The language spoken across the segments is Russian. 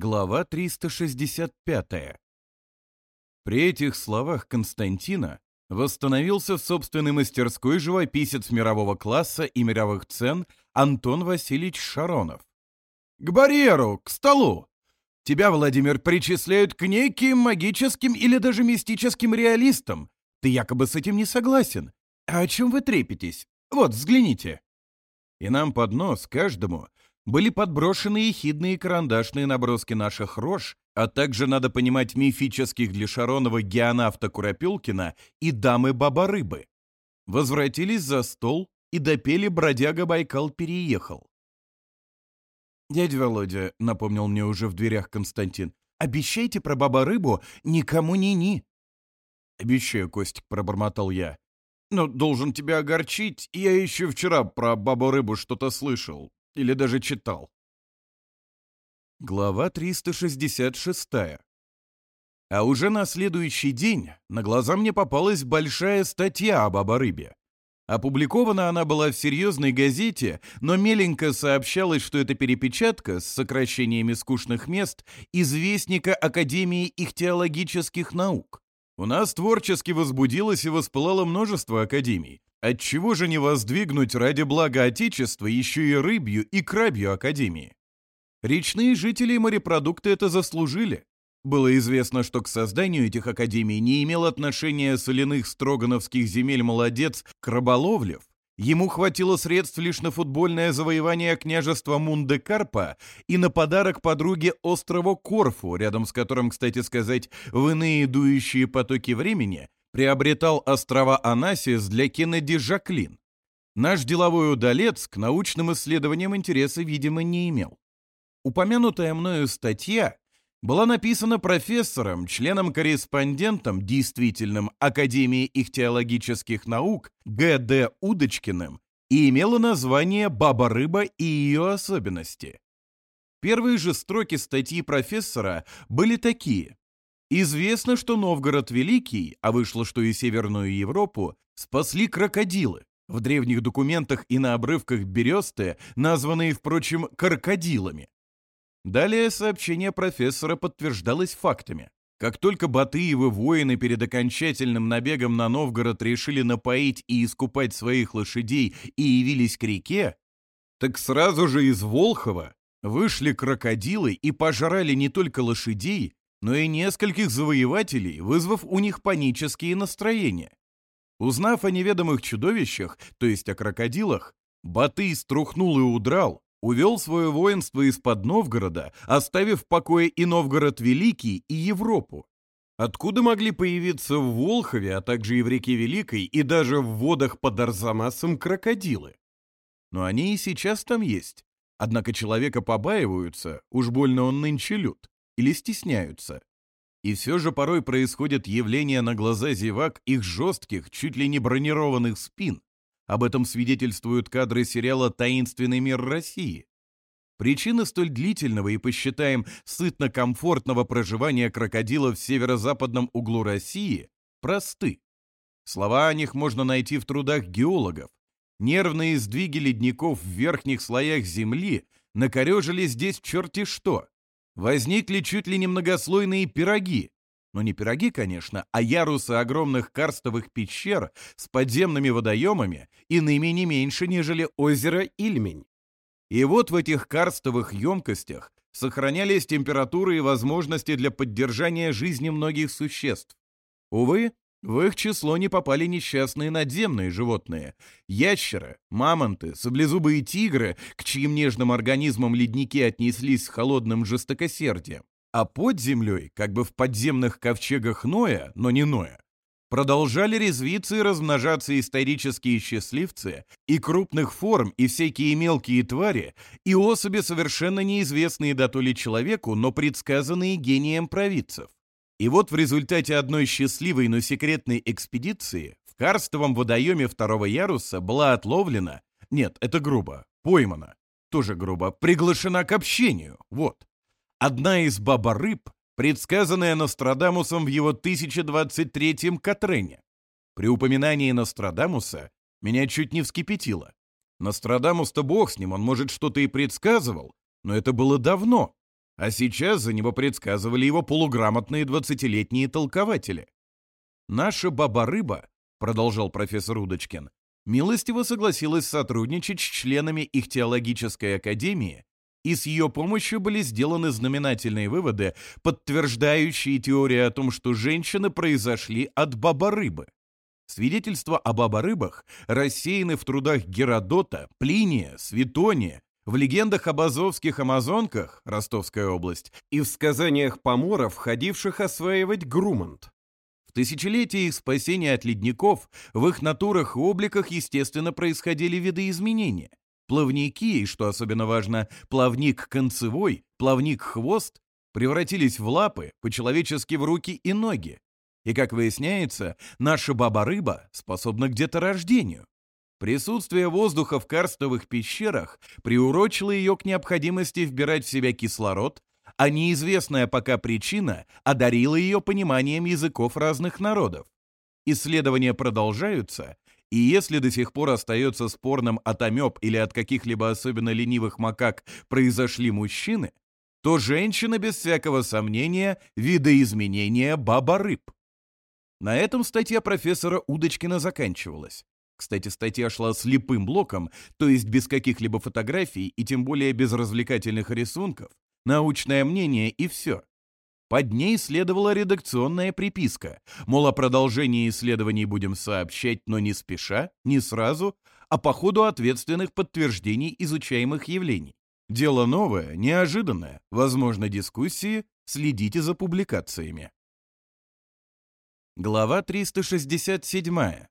Глава 365. При этих словах Константина восстановился в собственной мастерской живописец мирового класса и мировых цен Антон Васильевич Шаронов. «К барьеру, к столу! Тебя, Владимир, причисляют к неким магическим или даже мистическим реалистам. Ты якобы с этим не согласен. А о чем вы трепетесь? Вот, взгляните!» И нам под нос, каждому, были подброшены ехидные карандашные наброски наших рож, а также надо понимать мифических для Шаронова геонавта Куропелкина и дамы Баба-рыбы. Возвратились за стол и допели «Бродяга Байкал переехал». «Дядя Володя», — напомнил мне уже в дверях Константин, — «обещайте про баба-рыбу никому ни-ни». «Обещаю, Костик», — пробормотал я. «Но должен тебя огорчить, я еще вчера про бабу-рыбу что-то слышал. Или даже читал. Глава 366. А уже на следующий день на глаза мне попалась большая статья об оборыбе. Опубликована она была в серьезной газете, но меленько сообщалось, что это перепечатка с сокращениями скучных мест известника Академии ихтеологических наук. У нас творчески возбудилось и воспылало множество академий, Отчего же не воздвигнуть ради блага Отечества еще и рыбью и крабью Академии? Речные жители и морепродукты это заслужили. Было известно, что к созданию этих академий не имел отношения соляных строгановских земель молодец Краболовлев. Ему хватило средств лишь на футбольное завоевание княжества Мундекарпа и на подарок подруге острова Корфу, рядом с которым, кстати сказать, в иные дующие потоки времени приобретал острова Анасис для Кеннеди Жаклин. Наш деловой удалец к научным исследованиям интереса, видимо, не имел. Упомянутая мною статья была написана профессором, членом-корреспондентом, действительным Академии их теологических наук Г.Д. Удочкиным и имела название «Баба-рыба и ее особенности». Первые же строки статьи профессора были такие. Известно, что Новгород Великий, а вышло, что и Северную Европу, спасли крокодилы. В древних документах и на обрывках бересты, названные, впрочем, крокодилами. Далее сообщение профессора подтверждалось фактами. Как только Батыевы воины перед окончательным набегом на Новгород решили напоить и искупать своих лошадей и явились к реке, так сразу же из Волхова вышли крокодилы и пожрали не только лошадей, но и нескольких завоевателей, вызвав у них панические настроения. Узнав о неведомых чудовищах, то есть о крокодилах, Батый струхнул и удрал, увел свое воинство из-под Новгорода, оставив в покое и Новгород Великий, и Европу. Откуда могли появиться в Волхове, а также и в реке Великой, и даже в водах под Арзамасом крокодилы? Но они и сейчас там есть. Однако или стесняются. И все же порой происходят явления на глаза зевак их жестких, чуть ли не бронированных спин. Об этом свидетельствуют кадры сериала «Таинственный мир России». Причина столь длительного и, посчитаем, сытно-комфортного проживания крокодила в северо-западном углу России просты. Слова о них можно найти в трудах геологов. Нервные сдвиги ледников в верхних слоях Земли накорежили здесь черти что, возникли чуть ли не многослойные пироги. Но не пироги, конечно, а ярусы огромных карстовых пещер с подземными водоемами, иными не меньше, нежели озеро Ильмень. И вот в этих карстовых емкостях сохранялись температуры и возможности для поддержания жизни многих существ. Увы, в их число не попали несчастные надземные животные – ящеры, мамонты, саблезубые тигры, к чьим нежным организмам ледники отнеслись с холодным жестокосердием. А под землей, как бы в подземных ковчегах Ноя, но не Ноя, продолжали резвиться и размножаться исторические счастливцы и крупных форм, и всякие мелкие твари, и особи, совершенно неизвестные до дотоле человеку, но предсказанные гением провидцев. И вот в результате одной счастливой, но секретной экспедиции в карстовом водоеме второго яруса была отловлена, нет, это грубо, поймана, тоже грубо, приглашена к общению, вот. Одна из баба-рыб, предсказанная Нострадамусом в его 1023-м Катрене. При упоминании Нострадамуса меня чуть не вскипятило. Нострадамус-то бог с ним, он, может, что-то и предсказывал, но это было давно. а сейчас за него предсказывали его полуграмотные двадцатилетние толкователи. «Наша баба-рыба», — продолжал профессор Удочкин, милостиво согласилась сотрудничать с членами их теологической академии, и с ее помощью были сделаны знаменательные выводы, подтверждающие теорию о том, что женщины произошли от баба-рыбы. Свидетельства о баба-рыбах рассеяны в трудах Геродота, Плиния, Светония, В легендах об азовских амазонках, Ростовская область, и в сказаниях поморов, ходивших осваивать Грумант. В тысячелетии их спасения от ледников в их натурах и обликах, естественно, происходили видоизменения. Плавники, и, что особенно важно, плавник концевой, плавник хвост, превратились в лапы, по-человечески в руки и ноги. И, как выясняется, наша баба-рыба способна к деторождению. Присутствие воздуха в карстовых пещерах приурочило ее к необходимости вбирать в себя кислород, а неизвестная пока причина одарила ее пониманием языков разных народов. Исследования продолжаются, и если до сих пор остается спорным от амеб или от каких-либо особенно ленивых макак произошли мужчины, то женщины без всякого сомнения, видоизменение баба-рыб. На этом статья профессора Удочкина заканчивалась. Кстати, статья шла слепым блоком, то есть без каких-либо фотографий и тем более без развлекательных рисунков, научное мнение и все. Под ней следовала редакционная приписка, мол, о продолжении исследований будем сообщать, но не спеша, не сразу, а по ходу ответственных подтверждений изучаемых явлений. Дело новое, неожиданное, возможно, дискуссии, следите за публикациями. Глава 367.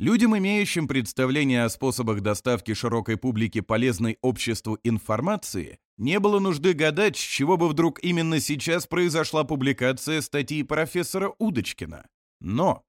Людям, имеющим представление о способах доставки широкой публике полезной обществу информации, не было нужды гадать, с чего бы вдруг именно сейчас произошла публикация статьи профессора Удочкина. Но!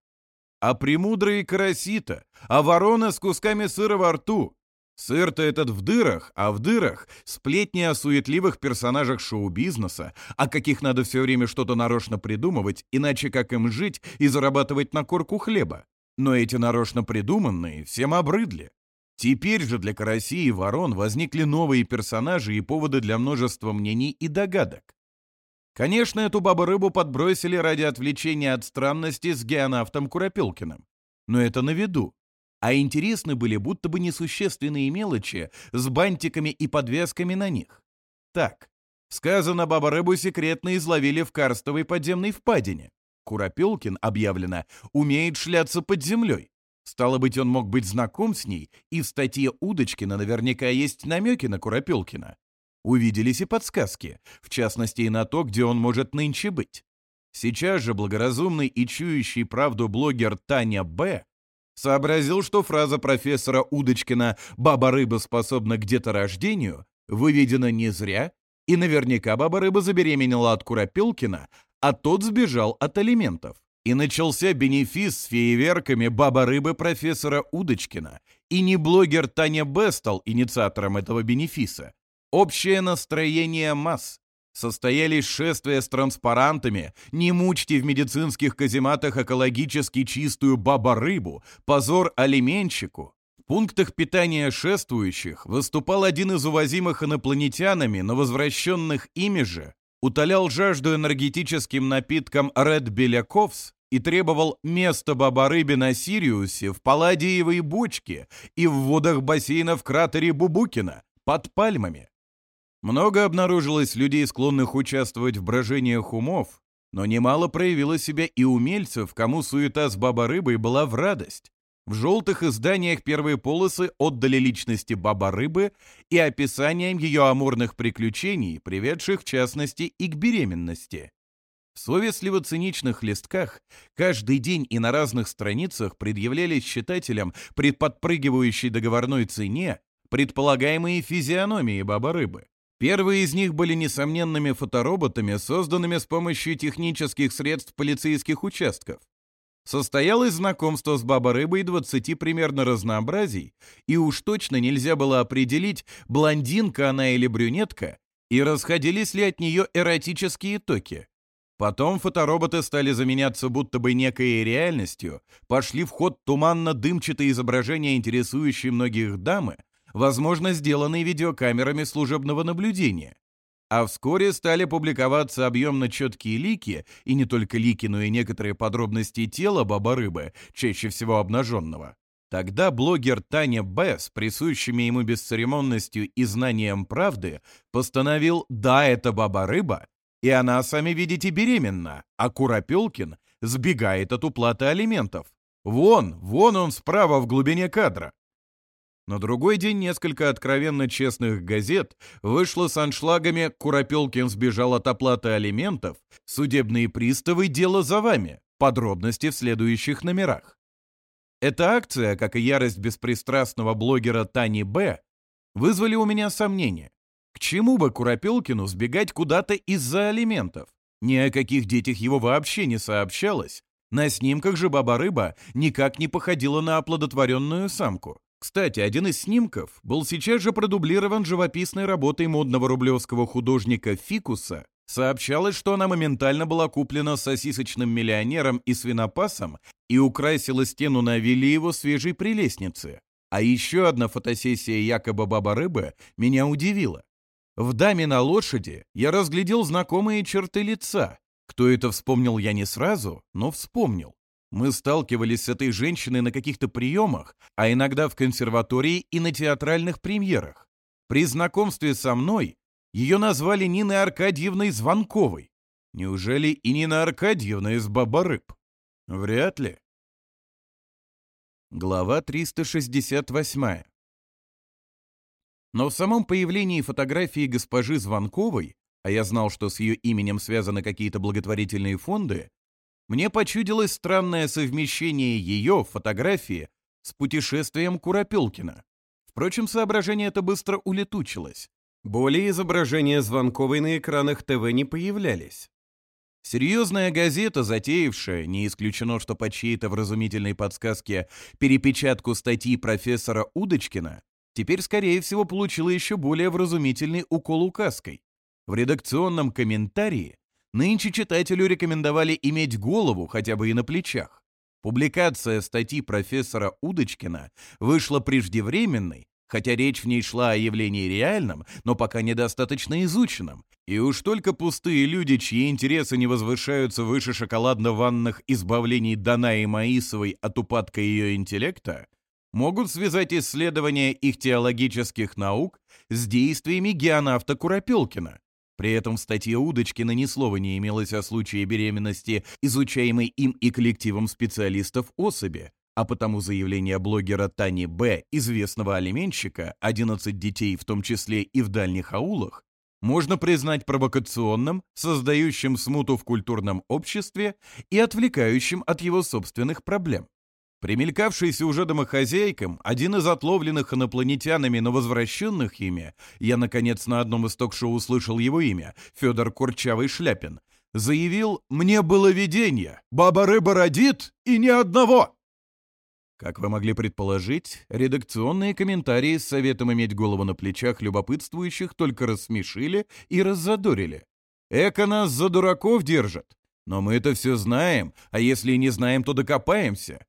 А премудрые карасита, а ворона с кусками сыра во рту. Сыр-то этот в дырах, а в дырах сплетни о суетливых персонажах шоу-бизнеса, о каких надо все время что-то нарочно придумывать, иначе как им жить и зарабатывать на корку хлеба. Но эти нарочно придуманные всем обрыдли. Теперь же для карасей и ворон возникли новые персонажи и поводы для множества мнений и догадок. Конечно, эту бабу-рыбу подбросили ради отвлечения от странности с геонавтом Куропелкиным, Но это на виду. А интересны были будто бы несущественные мелочи с бантиками и подвесками на них. Так, сказано, баба-рыбу секретно изловили в карстовой подземной впадине. Курапелкин объявлено, умеет шляться под землей. Стало быть, он мог быть знаком с ней, и в статье Удочкина наверняка есть намеки на Курапелкина. Увиделись и подсказки, в частности и на то, где он может нынче быть. Сейчас же благоразумный и чующий правду блогер Таня Б. сообразил, что фраза профессора Удочкина «баба-рыба способна к деторождению» выведена не зря, и наверняка баба-рыба забеременела от Курапелкина а тот сбежал от алиментов. И начался бенефис с фейверками баба-рыбы профессора Удочкина. И не блогер Таня Б. стал инициатором этого бенефиса. Общее настроение масс. Состоялись шествия с транспарантами «Не мучьте в медицинских казематах экологически чистую баба-рыбу! Позор алименщику!» В пунктах питания шествующих выступал один из увозимых инопланетянами, но возвращенных ими же, утолял жажду энергетическим напитком Red Беляковс и требовал места Бабарыбе на Сириусе в Палладиевой бочке и в водах бассейна в кратере Бубукина под пальмами. Много обнаружилось людей, склонных участвовать в брожениях умов, но немало проявило себя и умельцев, кому суета с баба-рыбой была в радость. В желтых изданиях первые полосы отдали личности баба-рыбы и описанием ее амурных приключений, приведших в частности и к беременности. В совестливо-циничных листках каждый день и на разных страницах предъявлялись читателям при подпрыгивающей договорной цене предполагаемые физиономии баба-рыбы. Первые из них были несомненными фотороботами, созданными с помощью технических средств полицейских участков состоял знакомство знакомства с баба-рыбой двадцати примерно разнообразий, и уж точно нельзя было определить, блондинка она или брюнетка, и расходились ли от нее эротические токи. Потом фотороботы стали заменяться будто бы некой реальностью, пошли в ход туманно-дымчатые изображения, интересующие многих дамы, возможно, сделанные видеокамерами служебного наблюдения. А вскоре стали публиковаться объемно-четкие лики, и не только лики, но и некоторые подробности тела баба-рыбы, чаще всего обнаженного. Тогда блогер Таня Б. с присущими ему бесцеремонностью и знанием правды постановил «Да, это баба-рыба», и она, сами видите, беременна, а Куропелкин сбегает от уплаты алиментов. Вон, вон он справа в глубине кадра. На другой день несколько откровенно честных газет вышло с аншлагами «Куропелкин сбежал от оплаты алиментов», «Судебные приставы. Дело за вами». Подробности в следующих номерах. Эта акция, как и ярость беспристрастного блогера Тани Б., вызвали у меня сомнения. К чему бы Куропелкину сбегать куда-то из-за алиментов? Ни о каких детях его вообще не сообщалось. На снимках же баба-рыба никак не походила на оплодотворенную самку. Кстати, один из снимков был сейчас же продублирован живописной работой модного рублевского художника Фикуса. Сообщалось, что она моментально была куплена сосисочным миллионером и свинопасом и украсила стену на его свежей прелестнице. А еще одна фотосессия якобы баба-рыбы меня удивила. В даме на лошади я разглядел знакомые черты лица. Кто это вспомнил, я не сразу, но вспомнил. Мы сталкивались с этой женщиной на каких-то приемах, а иногда в консерватории и на театральных премьерах. При знакомстве со мной ее назвали Ниной Аркадьевной Звонковой. Неужели и Нина Аркадьевна из Бабарыб? Вряд ли. Глава 368. Но в самом появлении фотографии госпожи Звонковой, а я знал, что с ее именем связаны какие-то благотворительные фонды, мне почудилось странное совмещение ее фотографии с путешествием Куропелкина. Впрочем, соображение это быстро улетучилось. Более изображения Звонковой на экранах ТВ не появлялись. Серьезная газета, затеявшая, не исключено, что по чьей-то вразумительной подсказке, перепечатку статьи профессора Удочкина, теперь, скорее всего, получила еще более вразумительный укол указкой. В редакционном комментарии Нынче читателю рекомендовали иметь голову хотя бы и на плечах. Публикация статьи профессора Удочкина вышла преждевременной, хотя речь в ней шла о явлении реальном, но пока недостаточно изученном, и уж только пустые люди, чьи интересы не возвышаются выше шоколадно-ванных избавлений Данаи Маисовой от упадка ее интеллекта, могут связать исследования их теологических наук с действиями геонавта Куропелкина, при этом в статье Удочкина ни слова не имелось о случае беременности, изучаемой им и коллективом специалистов особи, а потому заявление блогера Тани Б., известного алименщика, 11 детей, в том числе и в дальних аулах, можно признать провокационным, создающим смуту в культурном обществе и отвлекающим от его собственных проблем. Примелькавшийся уже домохозяйкам, один из отловленных инопланетянами, но возвращенных ими, я, наконец, на одном из ток-шоу услышал его имя, Федор Курчавый Шляпин, заявил «Мне было видение, баба-рыба родит и ни одного!» Как вы могли предположить, редакционные комментарии с советом иметь голову на плечах любопытствующих только рассмешили и раззадорили. «Эко нас за дураков держит, но мы это все знаем, а если и не знаем, то докопаемся.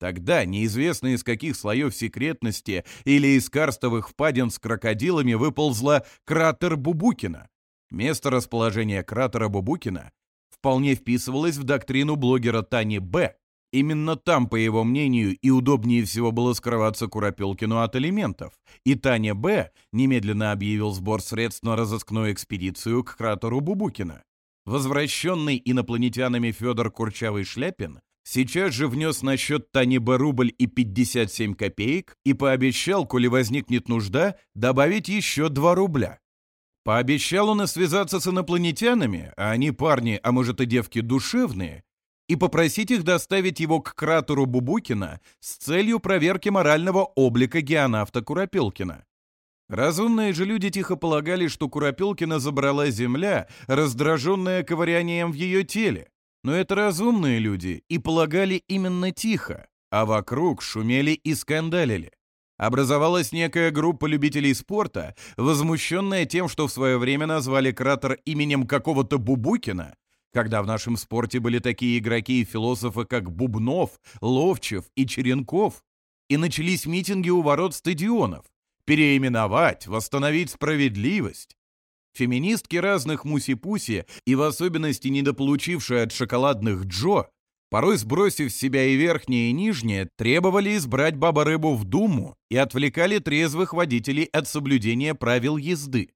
Тогда неизвестно из каких слоев секретности или из карстовых впадин с крокодилами выползла кратер Бубукина. Место расположения кратера Бубукина вполне вписывалось в доктрину блогера Тани Б. Именно там, по его мнению, и удобнее всего было скрываться курапелкину от элементов. И Таня Б. немедленно объявил сбор средств на разыскную экспедицию к кратеру Бубукина. Возвращенный инопланетянами Федор Курчавый-Шляпин сейчас же внес на счет Таниба рубль и 57 копеек и пообещал, коли возникнет нужда, добавить еще 2 рубля. Пообещал он и связаться с инопланетянами, а они парни, а может и девки душевные, и попросить их доставить его к кратеру Бубукина с целью проверки морального облика геонавта Куропилкина. Разумные же люди тихо полагали, что Куропилкина забрала Земля, раздраженная ковырянием в ее теле, но это разумные люди и полагали именно тихо, а вокруг шумели и скандалили. Образовалась некая группа любителей спорта, возмущенная тем, что в свое время назвали кратер именем какого-то Бубукина, когда в нашем спорте были такие игроки и философы, как Бубнов, Ловчев и Черенков, и начались митинги у ворот стадионов. Переименовать, восстановить справедливость. Феминистки разных муси-пуси и в особенности недополучившие от шоколадных Джо, порой сбросив с себя и верхнее, и нижнее, требовали избрать баба-рыбу в Думу и отвлекали трезвых водителей от соблюдения правил езды.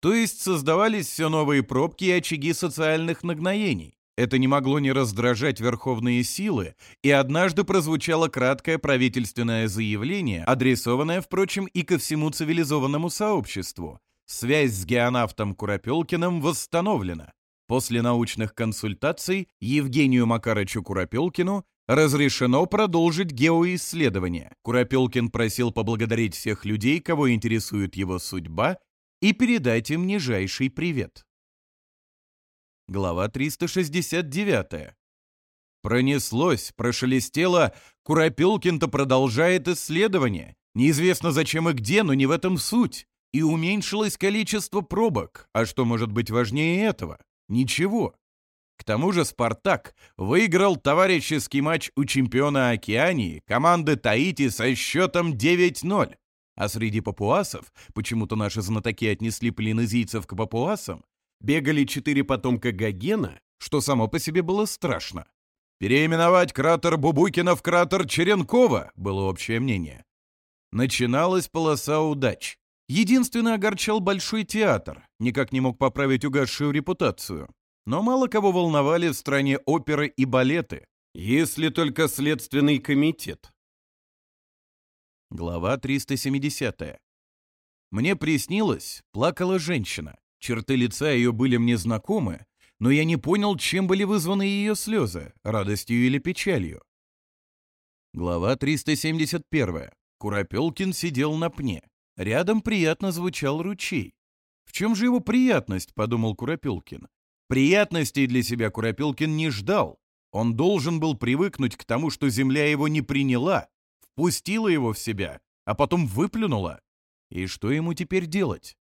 То есть создавались все новые пробки и очаги социальных нагноений. Это не могло не раздражать верховные силы, и однажды прозвучало краткое правительственное заявление, адресованное, впрочем, и ко всему цивилизованному сообществу, Связь с геонавтом Куропелкиным восстановлена. После научных консультаций Евгению Макарычу Куропелкину разрешено продолжить геоисследование. Куропелкин просил поблагодарить всех людей, кого интересует его судьба, и передать им нижайший привет. Глава 369. Пронеслось, прошелестело, Куропелкин-то продолжает исследование. Неизвестно зачем и где, но не в этом суть и уменьшилось количество пробок, а что может быть важнее этого? Ничего. К тому же «Спартак» выиграл товарищеский матч у чемпиона Океании команды Таити со счетом 9-0. А среди папуасов, почему-то наши знатоки отнесли полинезийцев к папуасам, бегали четыре потомка Гогена, что само по себе было страшно. Переименовать кратер Бубукина в кратер Черенкова было общее мнение. Начиналась полоса удач. Единственно огорчал Большой театр, никак не мог поправить угасшую репутацию. Но мало кого волновали в стране оперы и балеты, если только Следственный комитет. Глава 370. Мне приснилось, плакала женщина. Черты лица ее были мне знакомы, но я не понял, чем были вызваны ее слезы, радостью или печалью. Глава 371. Куропелкин сидел на пне. Рядом приятно звучал ручей. «В чем же его приятность?» — подумал Куропилкин. Приятностей для себя Куропилкин не ждал. Он должен был привыкнуть к тому, что земля его не приняла, впустила его в себя, а потом выплюнула. И что ему теперь делать?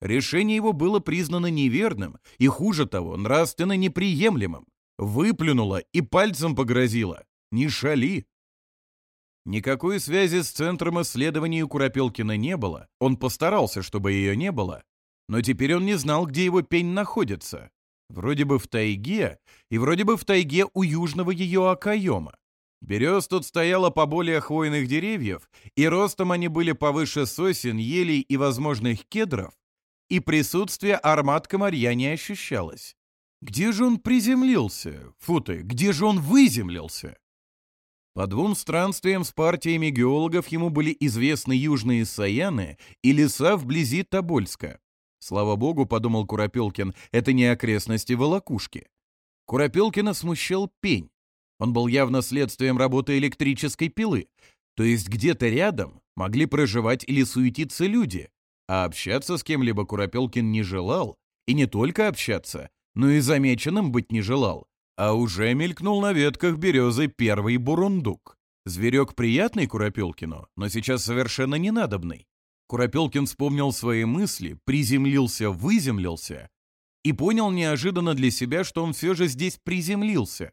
Решение его было признано неверным и, хуже того, нравственно неприемлемым. Выплюнула и пальцем погрозила. «Не шали!» Никакой связи с Центром исследований Куропелкина не было, он постарался, чтобы ее не было, но теперь он не знал, где его пень находится. Вроде бы в тайге, и вроде бы в тайге у южного ее окоема. Берез тут стояло более хвойных деревьев, и ростом они были повыше сосен, елей и возможных кедров, и присутствие армат комарья не ощущалось. Где же он приземлился? Фу ты, где же он выземлился? По двум странствиям с партиями геологов ему были известны южные Саяны и леса вблизи Тобольска. Слава богу, подумал Куропелкин, это не окрестности Волокушки. Куропелкина смущал пень. Он был явно следствием работы электрической пилы. То есть где-то рядом могли проживать или суетиться люди, а общаться с кем-либо Куропелкин не желал, и не только общаться, но и замеченным быть не желал. А уже мелькнул на ветках березы первый бурундук. Зверек приятный Куропелкину, но сейчас совершенно ненадобный. Куропелкин вспомнил свои мысли, приземлился, выземлился и понял неожиданно для себя, что он все же здесь приземлился.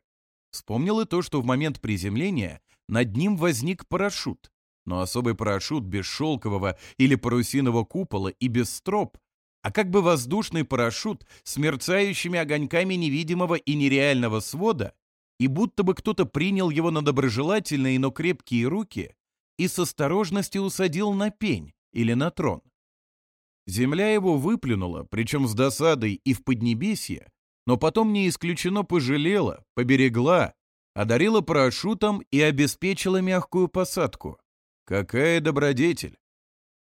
Вспомнил и то, что в момент приземления над ним возник парашют. Но особый парашют без шелкового или парусиного купола и без строп, а как бы воздушный парашют с мерцающими огоньками невидимого и нереального свода, и будто бы кто-то принял его на доброжелательные, но крепкие руки и с осторожностью усадил на пень или на трон. Земля его выплюнула, причем с досадой и в поднебесье, но потом не исключено пожалела, поберегла, одарила парашютом и обеспечила мягкую посадку. Какая добродетель!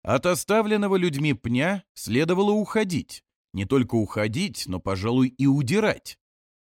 От оставленного людьми пня следовало уходить. Не только уходить, но, пожалуй, и удирать.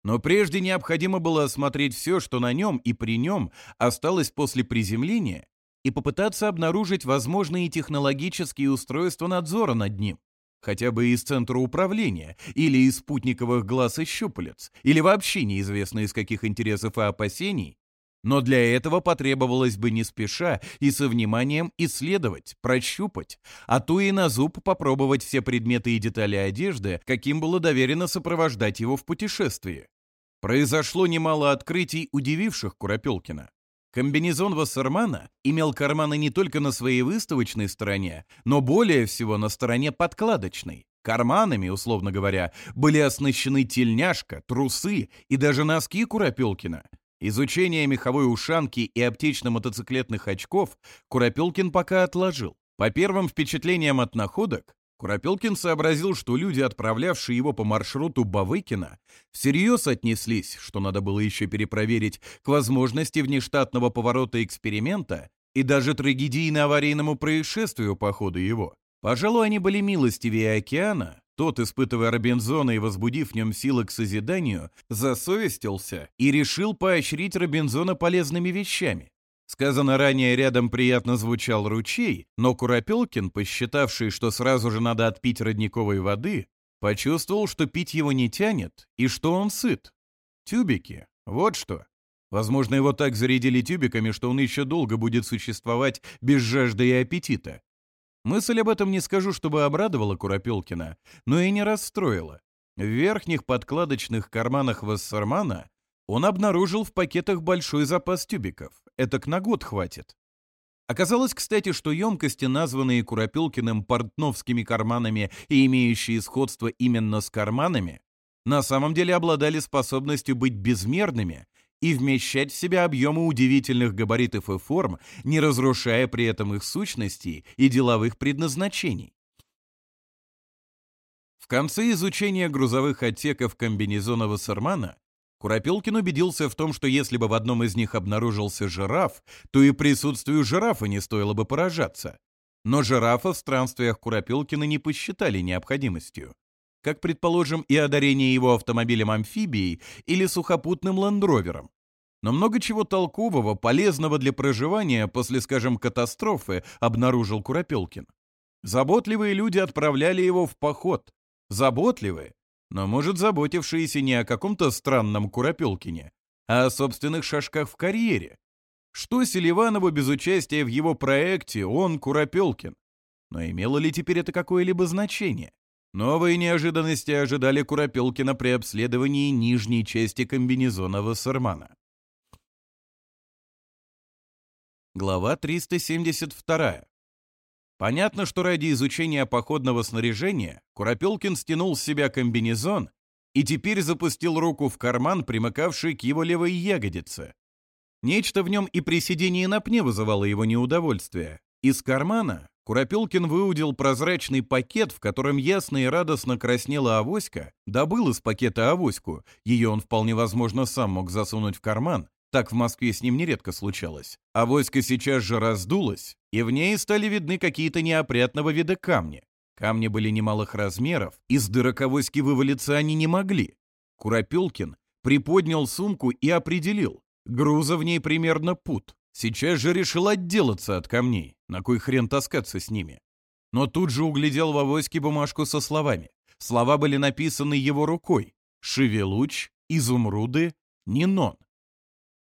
Но прежде необходимо было осмотреть все, что на нем и при нем осталось после приземления, и попытаться обнаружить возможные технологические устройства надзора над ним, хотя бы из центра управления, или из спутниковых глаз и щупалец, или вообще неизвестно из каких интересов и опасений но для этого потребовалось бы не спеша и со вниманием исследовать, прощупать, а то и на зуб попробовать все предметы и детали одежды, каким было доверено сопровождать его в путешествии. Произошло немало открытий, удививших Куропелкина. Комбинезон Вассермана имел карманы не только на своей выставочной стороне, но более всего на стороне подкладочной. Карманами, условно говоря, были оснащены тельняшка, трусы и даже носки Куропелкина – Изучение меховой ушанки и аптечно-мотоциклетных очков Куропелкин пока отложил. По первым впечатлениям от находок, Куропелкин сообразил, что люди, отправлявшие его по маршруту Бавыкина, всерьез отнеслись, что надо было еще перепроверить, к возможности внештатного поворота эксперимента и даже трагедийно-аварийному происшествию по ходу его. Пожалуй, они были милостивее океана, тот, испытывая Робинзона и возбудив в нем силы к созиданию, засовестился и решил поощрить Робинзона полезными вещами. Сказано ранее, рядом приятно звучал ручей, но Куропелкин, посчитавший, что сразу же надо отпить родниковой воды, почувствовал, что пить его не тянет и что он сыт. Тюбики. Вот что. Возможно, его так зарядили тюбиками, что он еще долго будет существовать без жажды и аппетита. Мысль об этом не скажу, чтобы обрадовала Куропелкина, но и не расстроила. В верхних подкладочных карманах Вассермана он обнаружил в пакетах большой запас тюбиков. Это к на год хватит. Оказалось, кстати, что емкости, названные Куропелкиным портновскими карманами и имеющие сходство именно с карманами, на самом деле обладали способностью быть безмерными и вмещать в себя объемы удивительных габаритов и форм, не разрушая при этом их сущностей и деловых предназначений. В конце изучения грузовых отсеков комбинезона Вассермана Куропелкин убедился в том, что если бы в одном из них обнаружился жираф, то и присутствию жирафа не стоило бы поражаться. Но жирафа в странствиях Куропелкина не посчитали необходимостью как, предположим, и одарение его автомобилем-амфибией или сухопутным ландровером. Но много чего толкового, полезного для проживания после, скажем, катастрофы, обнаружил Куропелкин. Заботливые люди отправляли его в поход. Заботливые, но, может, заботившиеся не о каком-то странном Куропелкине, а о собственных шажках в карьере. Что Селиванову без участия в его проекте он Куропелкин? Но имело ли теперь это какое-либо значение? Новые неожиданности ожидали Куропелкина при обследовании нижней части комбинезона Вассермана. Глава 372. Понятно, что ради изучения походного снаряжения Куропелкин стянул с себя комбинезон и теперь запустил руку в карман, примыкавший к его левой ягодице. Нечто в нем и при сидении на пне вызывало его неудовольствие. Из кармана Куропилкин выудил прозрачный пакет, в котором ясно и радостно краснела авоська, добыл из пакета авоську, ее он вполне возможно сам мог засунуть в карман, так в Москве с ним нередко случалось. Авоська сейчас же раздулась, и в ней стали видны какие-то неопрятного вида камни. Камни были немалых размеров, из дырок авоськи вывалиться они не могли. Куропилкин приподнял сумку и определил, груза в ней примерно пут. Сейчас же решил отделаться от камней, на кой хрен таскаться с ними. Но тут же углядел в авоське бумажку со словами. Слова были написаны его рукой. «Шевелуч», «Изумруды», «Нинон».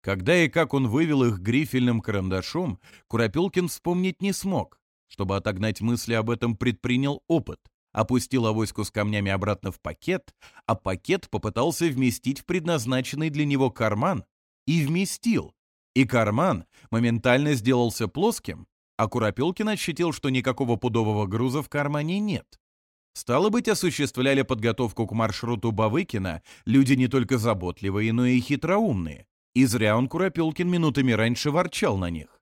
Когда и как он вывел их грифельным карандашом, Куропилкин вспомнить не смог. Чтобы отогнать мысли об этом, предпринял опыт. Опустил авоську с камнями обратно в пакет, а пакет попытался вместить в предназначенный для него карман. И вместил, и карман моментально сделался плоским, а Куропелкин ощутил, что никакого пудового груза в кармане нет. Стало быть, осуществляли подготовку к маршруту Бавыкина люди не только заботливые, но и хитроумные. И зря он, Куропилкин, минутами раньше ворчал на них.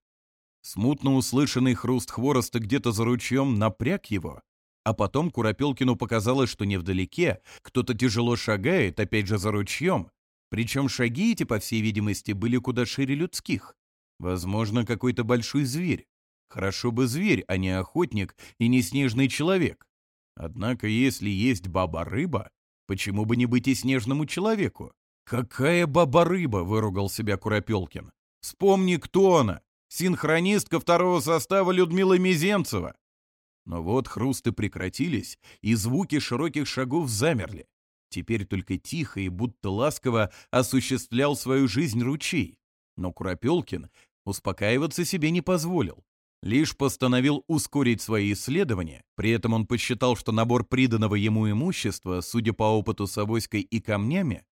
Смутно услышанный хруст хвороста где-то за ручьем напряг его, а потом Куропелкину показалось, что невдалеке кто-то тяжело шагает, опять же за ручьем, причем шаги эти, по всей видимости, были куда шире людских. Возможно, какой-то большой зверь. Хорошо бы зверь, а не охотник и не снежный человек. Однако, если есть баба-рыба, почему бы не быть и снежному человеку? «Какая баба-рыба!» — выругал себя Куропелкин. «Вспомни, кто она! Синхронистка второго состава Людмила Мизенцева. Но вот хрусты прекратились, и звуки широких шагов замерли. Теперь только тихо и будто ласково осуществлял свою жизнь ручей. Но Куропелкин успокаиваться себе не позволил. Лишь постановил ускорить свои исследования, при этом он посчитал, что набор приданного ему имущества, судя по опыту с авоськой и камнями,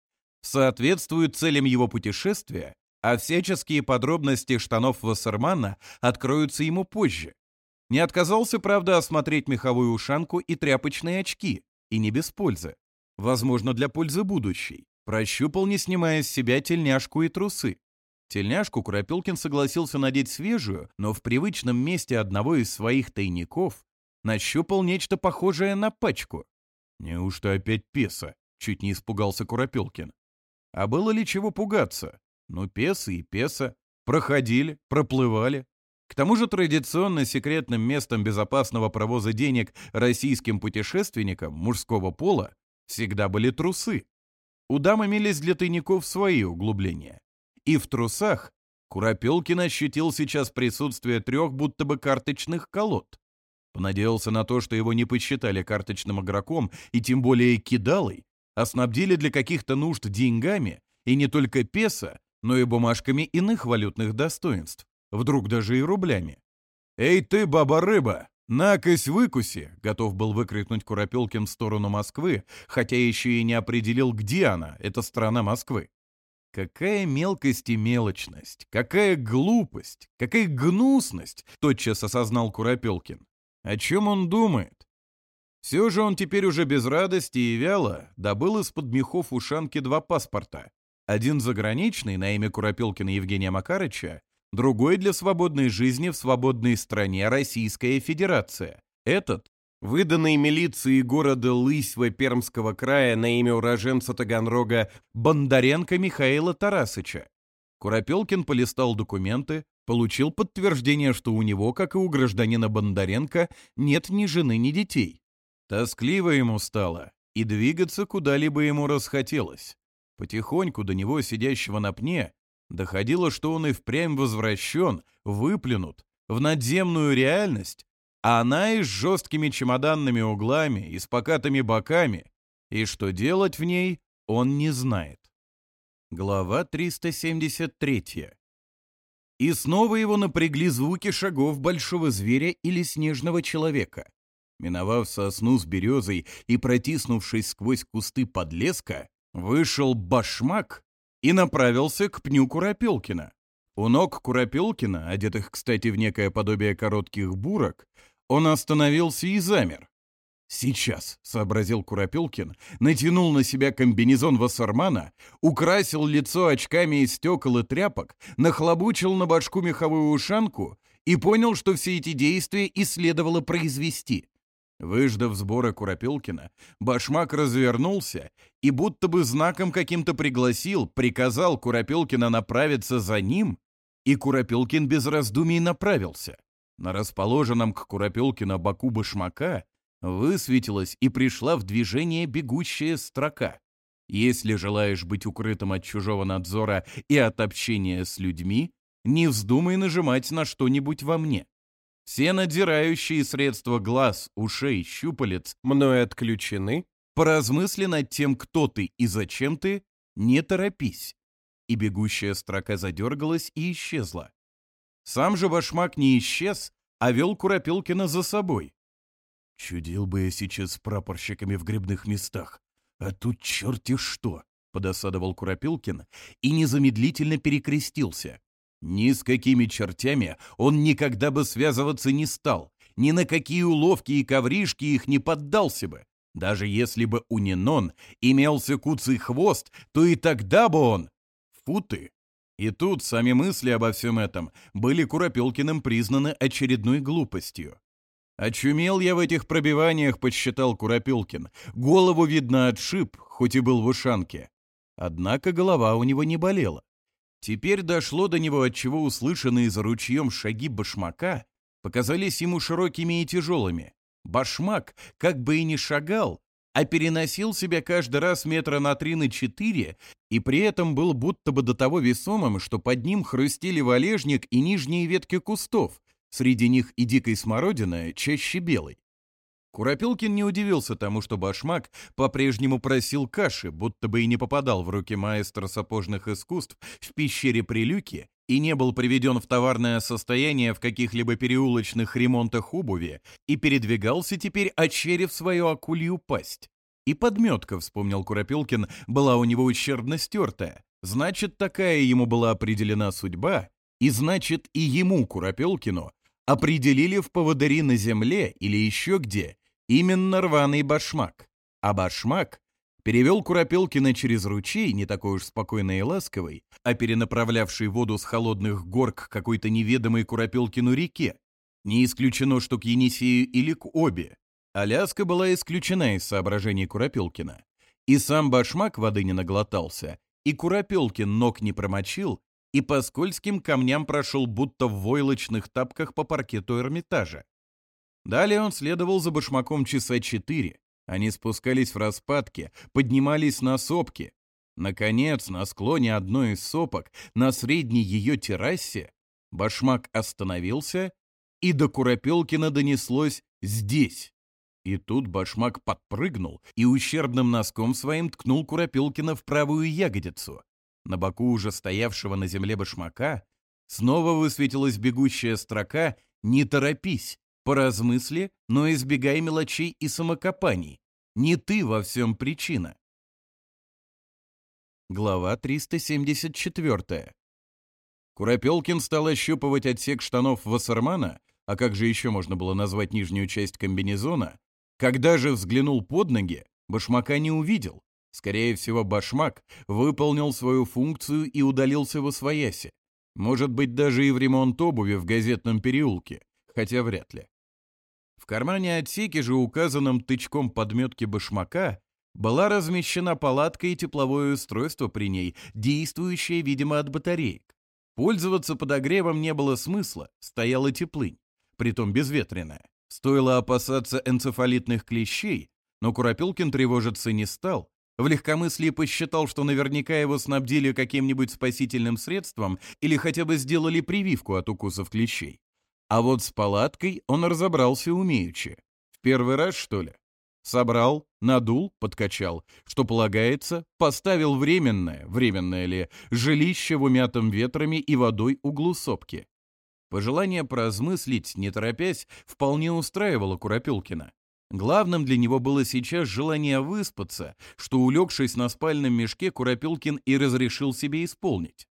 соответствует целям его путешествия, а всяческие подробности штанов Вассермана откроются ему позже. Не отказался, правда, осмотреть меховую ушанку и тряпочные очки, и не без пользы. Возможно, для пользы будущей. Прощупал, не снимая с себя тельняшку и трусы. Тельняшку Куропилкин согласился надеть свежую, но в привычном месте одного из своих тайников нащупал нечто похожее на пачку. «Неужто опять песа?» — чуть не испугался Куропилкин. «А было ли чего пугаться? Ну, песы и песа. Проходили, проплывали, к тому же традиционно секретным местом безопасного провоза денег российским путешественникам мужского пола всегда были трусы. У дам имелись для тайников свои углубления. И в трусах Куропелкин ощутил сейчас присутствие трех будто бы карточных колод. Понадеялся на то, что его не посчитали карточным игроком и тем более кидалой, а снабдили для каких-то нужд деньгами, и не только песо, но и бумажками иных валютных достоинств, вдруг даже и рублями. «Эй ты, баба-рыба!» «Накось выкуси!» — готов был выкрикнуть Куропелкин в сторону Москвы, хотя еще и не определил, где она, эта страна Москвы. Какая мелкость и мелочность, какая глупость, какая гнусность, тотчас осознал Куропелкин. О чем он думает? Все же он теперь уже без радости и вяло добыл из-под мехов ушанки два паспорта. Один заграничный на имя Куропелкина Евгения Макарыча, другой для свободной жизни в свободной стране Российская Федерация. Этот, выданный милиции города Лысьва Пермского края на имя уроженца Таганрога Бондаренко Михаила Тарасыча. Куропелкин полистал документы, получил подтверждение, что у него, как и у гражданина Бондаренко, нет ни жены, ни детей. Тоскливо ему стало, и двигаться куда-либо ему расхотелось. Потихоньку до него, сидящего на пне, Доходило, что он и впрямь возвращен, выплюнут, в надземную реальность, а она и с жесткими чемоданными углами и с покатыми боками, и что делать в ней он не знает. Глава 373. И снова его напрягли звуки шагов большого зверя или снежного человека. Миновав сосну с березой и протиснувшись сквозь кусты подлеска, вышел башмак и направился к пню Куропилкина. У ног Куропилкина, одетых, кстати, в некое подобие коротких бурок, он остановился и замер. «Сейчас», — сообразил Куропилкин, натянул на себя комбинезон вассермана, украсил лицо очками из стекол и тряпок, нахлобучил на башку меховую ушанку и понял, что все эти действия и следовало произвести. Выждав сбора Куропелкина, Башмак развернулся и будто бы знаком каким-то пригласил, приказал Куропелкина направиться за ним, и Куропелкин без раздумий направился. На расположенном к Куропелкина боку Башмака высветилась и пришла в движение бегущая строка. «Если желаешь быть укрытым от чужого надзора и от общения с людьми, не вздумай нажимать на что-нибудь во мне». Все надзирающие средства глаз, ушей, щупалец мной отключены. Поразмысли над тем, кто ты и зачем ты, не торопись. И бегущая строка задергалась и исчезла. Сам же башмак не исчез, а вел Куропилкина за собой. «Чудил бы я сейчас с прапорщиками в грибных местах, а тут черти что!» — подосадовал Куропилкин и незамедлительно перекрестился. Ни с какими чертями он никогда бы связываться не стал, ни на какие уловки и ковришки их не поддался бы. Даже если бы у Нинон имелся куцый хвост, то и тогда бы он... Фу ты! И тут сами мысли обо всем этом были Куропелкиным признаны очередной глупостью. «Очумел я в этих пробиваниях», — подсчитал Куропелкин. «Голову, видно, отшиб, хоть и был в ушанке». Однако голова у него не болела. Теперь дошло до него, отчего услышанные за ручьем шаги башмака показались ему широкими и тяжелыми. Башмак как бы и не шагал, а переносил себя каждый раз метра на три на четыре, и при этом был будто бы до того весомым, что под ним хрустели валежник и нижние ветки кустов, среди них и дикой смородина, чаще белой. Куропилкин не удивился тому, что башмак по-прежнему просил каши, будто бы и не попадал в руки маэстро сапожных искусств в пещере Прилюки и не был приведен в товарное состояние в каких-либо переулочных ремонтах обуви и передвигался теперь, очерев свою акулью пасть. И подметка, вспомнил Куропилкин, была у него ущербно стертая. Значит, такая ему была определена судьба, и значит, и ему, Куропилкину, определили в поводыри на земле или еще где Именно рваный башмак. А башмак перевел Куропелкина через ручей, не такой уж спокойный и ласковый, а перенаправлявший воду с холодных гор к какой-то неведомой Куропелкину реке. Не исключено, что к Енисею или к обе. Аляска была исключена из соображений Куропелкина. И сам башмак воды не наглотался, и Куропелкин ног не промочил, и по скользким камням прошел будто в войлочных тапках по паркету Эрмитажа. Далее он следовал за башмаком часа четыре. Они спускались в распадке, поднимались на сопки. Наконец, на склоне одной из сопок, на средней ее террасе, башмак остановился, и до Куропелкина донеслось «здесь». И тут башмак подпрыгнул и ущербным носком своим ткнул Куропелкина в правую ягодицу. На боку уже стоявшего на земле башмака снова высветилась бегущая строка «Не торопись», Поразмысли, но избегай мелочей и самокопаний. Не ты во всем причина. Глава 374. Куропелкин стал ощупывать отсек штанов Вассермана, а как же еще можно было назвать нижнюю часть комбинезона, когда же взглянул под ноги, башмака не увидел. Скорее всего, башмак выполнил свою функцию и удалился во своясе. Может быть, даже и в ремонт обуви в газетном переулке, хотя вряд ли. В кармане отсеки же указанном тычком подметки башмака была размещена палатка и тепловое устройство при ней, действующее, видимо, от батареек. Пользоваться подогревом не было смысла, стояла теплынь, притом безветренная. Стоило опасаться энцефалитных клещей, но Куропилкин тревожиться не стал. В легкомыслии посчитал, что наверняка его снабдили каким-нибудь спасительным средством или хотя бы сделали прививку от укусов клещей. А вот с палаткой он разобрался умеючи. В первый раз, что ли? Собрал, надул, подкачал, что полагается, поставил временное, временное ли, жилище в умятом ветрами и водой углу сопки. Пожелание поразмыслить, не торопясь, вполне устраивало Куропелкина. Главным для него было сейчас желание выспаться, что, улегшись на спальном мешке, Куропелкин и разрешил себе исполнить.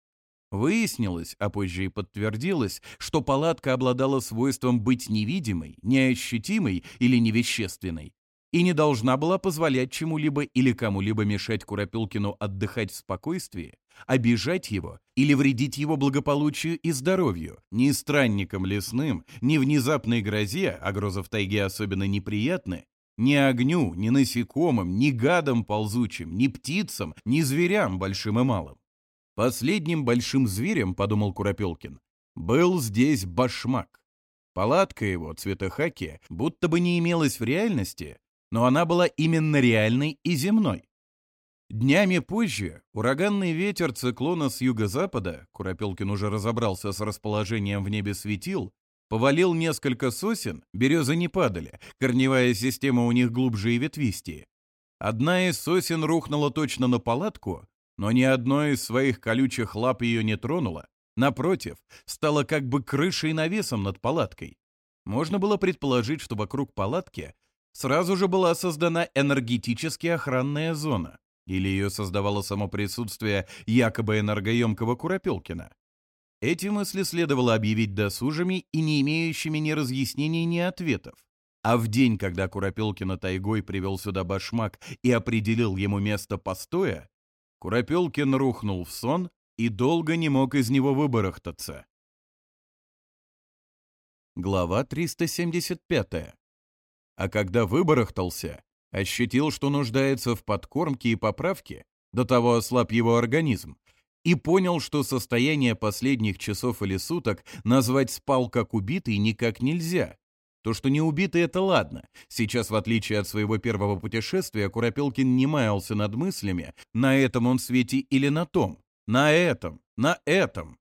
Выяснилось, а позже и подтвердилось, что палатка обладала свойством быть невидимой, неощутимой или невещественной и не должна была позволять чему-либо или кому-либо мешать Куропилкину отдыхать в спокойствии, обижать его или вредить его благополучию и здоровью, ни странникам лесным, ни внезапной грозе, а гроза в тайге особенно неприятны, ни огню, ни насекомым, ни гадам ползучим, ни птицам, ни зверям большим и малым. Последним большим зверем, подумал Куропелкин, был здесь башмак. Палатка его, цвета хаки, будто бы не имелась в реальности, но она была именно реальной и земной. Днями позже ураганный ветер циклона с юго-запада, Куропелкин уже разобрался с расположением в небе светил, повалил несколько сосен, березы не падали, корневая система у них глубже и ветвистее. Одна из сосен рухнула точно на палатку, но ни одной из своих колючих лап ее не тронуло, напротив, стало как бы крышей навесом над палаткой. Можно было предположить, что вокруг палатки сразу же была создана энергетически охранная зона, или ее создавало само присутствие якобы энергоемкого Куропелкина. Эти мысли следовало объявить досужими и не имеющими ни разъяснений, ни ответов. А в день, когда Куропелкина тайгой привел сюда башмак и определил ему место постоя, Куропелкин рухнул в сон и долго не мог из него выбарахтаться. Глава 375. А когда выбарахтался, ощутил, что нуждается в подкормке и поправке, до того ослаб его организм, и понял, что состояние последних часов или суток назвать спал как убитый никак нельзя, то, что не убиты, это ладно. Сейчас, в отличие от своего первого путешествия, Куропелкин не маялся над мыслями, на этом он свете или на том, на этом, на этом.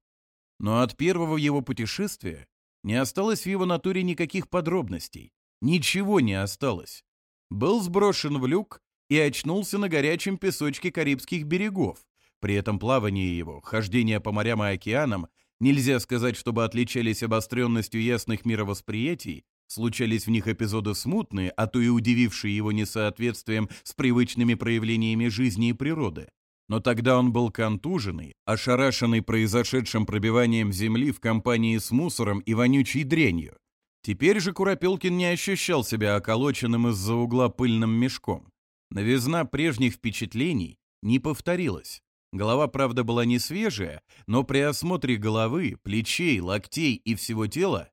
Но от первого его путешествия не осталось в его натуре никаких подробностей. Ничего не осталось. Был сброшен в люк и очнулся на горячем песочке Карибских берегов. При этом плавание его, хождение по морям и океанам, нельзя сказать, чтобы отличались обостренностью ясных мировосприятий, Случались в них эпизоды смутные, а то и удивившие его несоответствием с привычными проявлениями жизни и природы. Но тогда он был контуженный, ошарашенный произошедшим пробиванием земли в компании с мусором и вонючей дренью. Теперь же Куропилкин не ощущал себя околоченным из-за угла пыльным мешком. Новизна прежних впечатлений не повторилась. Голова, правда, была не свежая, но при осмотре головы, плечей, локтей и всего тела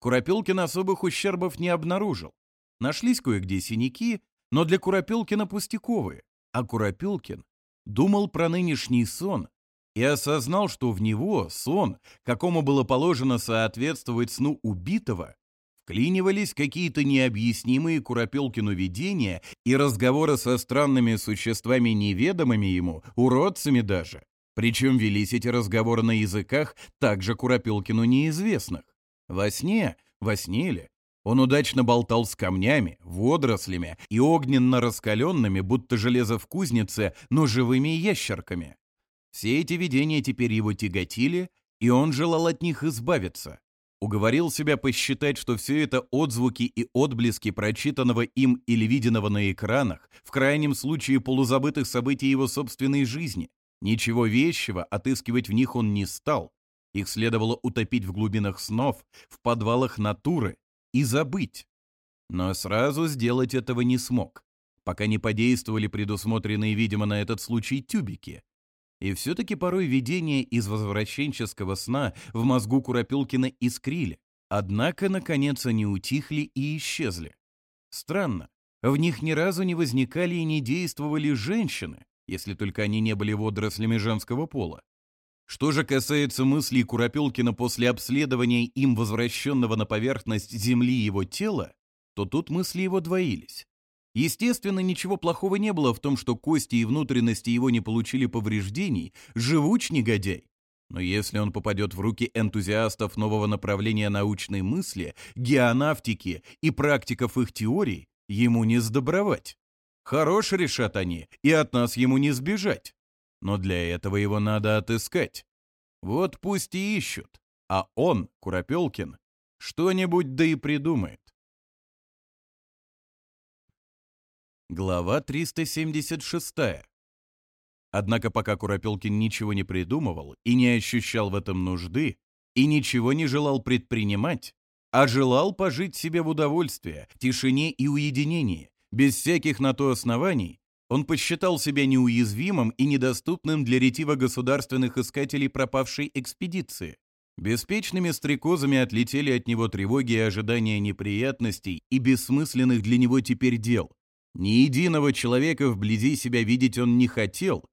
Куропилкин особых ущербов не обнаружил. Нашлись кое-где синяки, но для Куропилкина пустяковые. А Куропилкин думал про нынешний сон и осознал, что в него сон, какому было положено соответствовать сну убитого, вклинивались какие-то необъяснимые Куропилкину видения и разговоры со странными существами неведомыми ему, уродцами даже. Причем велись эти разговоры на языках также Куропилкину неизвестных. Во сне, во сне ли, он удачно болтал с камнями, водорослями и огненно раскаленными, будто железо в кузнице, но живыми ящерками. Все эти видения теперь его тяготили, и он желал от них избавиться. Уговорил себя посчитать, что все это отзвуки и отблески прочитанного им или виденного на экранах, в крайнем случае полузабытых событий его собственной жизни. Ничего вещего отыскивать в них он не стал, их следовало утопить в глубинах снов, в подвалах натуры и забыть. Но сразу сделать этого не смог, пока не подействовали предусмотренные, видимо, на этот случай тюбики. И все-таки порой видения из возвращенческого сна в мозгу Куропилкина искрили. Однако, наконец, они утихли и исчезли. Странно, в них ни разу не возникали и не действовали женщины, если только они не были водорослями женского пола. Что же касается мыслей Куропелкина после обследования им возвращенного на поверхность Земли его тела, то тут мысли его двоились. Естественно, ничего плохого не было в том, что кости и внутренности его не получили повреждений, живуч негодяй. Но если он попадет в руки энтузиастов нового направления научной мысли, геонавтики и практиков их теорий, ему не сдобровать. Хорош решат они, и от нас ему не сбежать но для этого его надо отыскать. Вот пусть и ищут, а он, Куропелкин, что-нибудь да и придумает. Глава 376. Однако пока Куропелкин ничего не придумывал и не ощущал в этом нужды, и ничего не желал предпринимать, а желал пожить себе в удовольствии, тишине и уединении, без всяких на то оснований, он посчитал себя неуязвимым и недоступным для ретива государственных искателей пропавшей экспедиции. Беспечными стрекозами отлетели от него тревоги и ожидания неприятностей и бессмысленных для него теперь дел. Ни единого человека вблизи себя видеть он не хотел,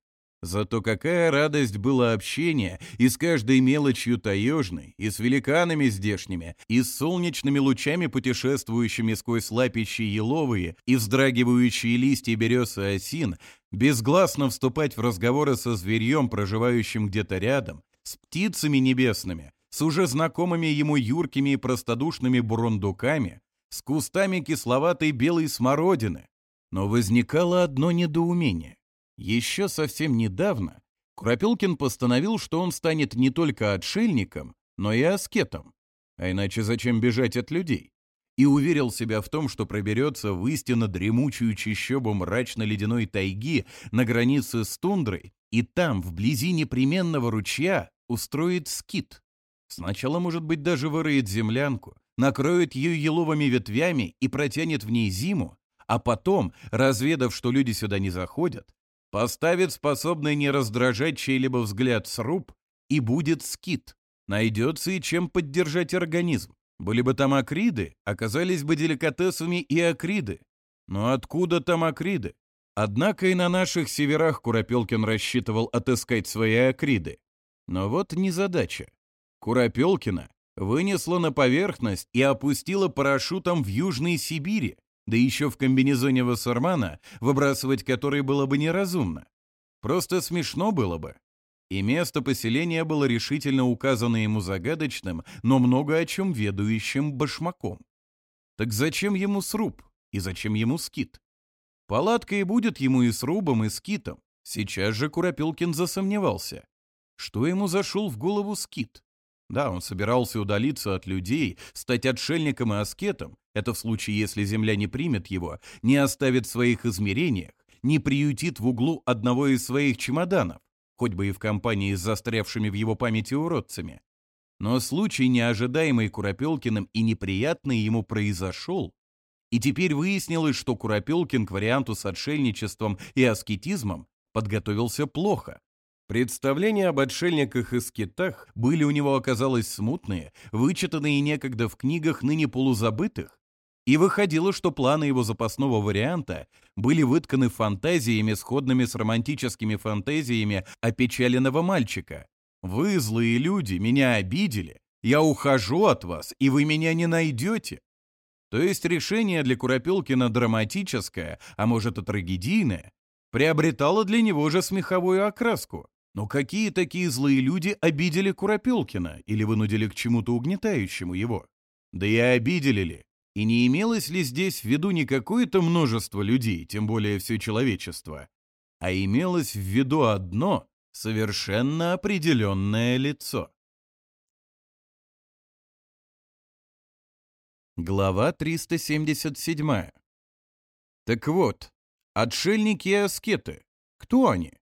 Зато какая радость было общение и с каждой мелочью таежной, и с великанами здешними, и с солнечными лучами, путешествующими сквозь лапищи еловые и вздрагивающие листья берез и осин, безгласно вступать в разговоры со зверьем, проживающим где-то рядом, с птицами небесными, с уже знакомыми ему юркими и простодушными бурундуками, с кустами кисловатой белой смородины. Но возникало одно недоумение. Еще совсем недавно Куропилкин постановил, что он станет не только отшельником, но и аскетом. А иначе зачем бежать от людей? И уверил себя в том, что проберется в истинно дремучую чащобу мрачно-ледяной тайги на границе с тундрой, и там, вблизи непременного ручья, устроит скит. Сначала, может быть, даже вырыет землянку, накроет ее еловыми ветвями и протянет в ней зиму, а потом, разведав, что люди сюда не заходят, Поставит способный не раздражать чей-либо взгляд сруб, и будет скит. Найдется и чем поддержать организм. Были бы там акриды, оказались бы деликатесами и акриды. Но откуда там акриды? Однако и на наших северах Куропелкин рассчитывал отыскать свои акриды. Но вот незадача. Куропелкина вынесло на поверхность и опустило парашютом в Южной Сибири, да еще в комбинезоне Вассермана, выбрасывать который было бы неразумно. Просто смешно было бы. И место поселения было решительно указано ему загадочным, но много о чем ведающим башмаком. Так зачем ему сруб? И зачем ему скит? Палатка и будет ему и срубом, и скитом. Сейчас же Куропилкин засомневался. Что ему зашел в голову скит? Да, он собирался удалиться от людей, стать отшельником и аскетом. Это в случае, если Земля не примет его, не оставит в своих измерениях, не приютит в углу одного из своих чемоданов, хоть бы и в компании с застрявшими в его памяти уродцами. Но случай, неожидаемый Куропелкиным и неприятный ему произошел. И теперь выяснилось, что Куропелкин к варианту с отшельничеством и аскетизмом подготовился плохо. Представления об отшельниках и скитах были у него, оказалось, смутные, вычитанные некогда в книгах ныне полузабытых, и выходило, что планы его запасного варианта были вытканы фантазиями, сходными с романтическими фантазиями опечаленного мальчика. «Вы, злые люди, меня обидели, я ухожу от вас, и вы меня не найдете». То есть решение для Куропелкина драматическое, а может и трагедийное, приобретало для него же смеховую окраску. Но какие такие злые люди обидели Куропелкина или вынудили к чему-то угнетающему его? Да и обидели ли? И не имелось ли здесь в виду не какое-то множество людей, тем более все человечество, а имелось в виду одно совершенно определенное лицо? Глава 377. Так вот, отшельники и аскеты. Кто они?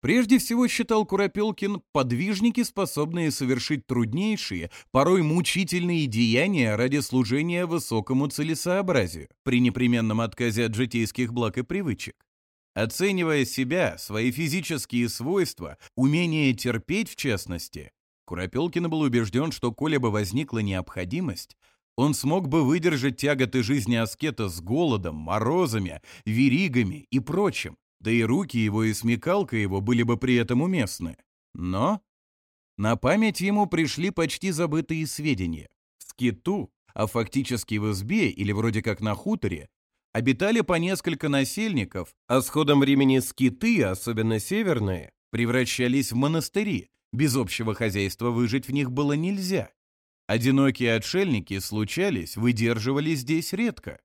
Прежде всего считал Куропелкин подвижники, способные совершить труднейшие, порой мучительные деяния ради служения высокому целесообразию, при непременном отказе от житейских благ и привычек. Оценивая себя, свои физические свойства, умение терпеть в частности, Куропелкин был убежден, что коли бы возникла необходимость, он смог бы выдержать тяготы жизни аскета с голодом, морозами, веригами и прочим, да и руки его и смекалка его были бы при этом уместны. Но на память ему пришли почти забытые сведения. В скиту, а фактически в избе или вроде как на хуторе, обитали по несколько насельников, а с ходом времени скиты, особенно северные, превращались в монастыри, без общего хозяйства выжить в них было нельзя. Одинокие отшельники случались, выдерживали здесь редко.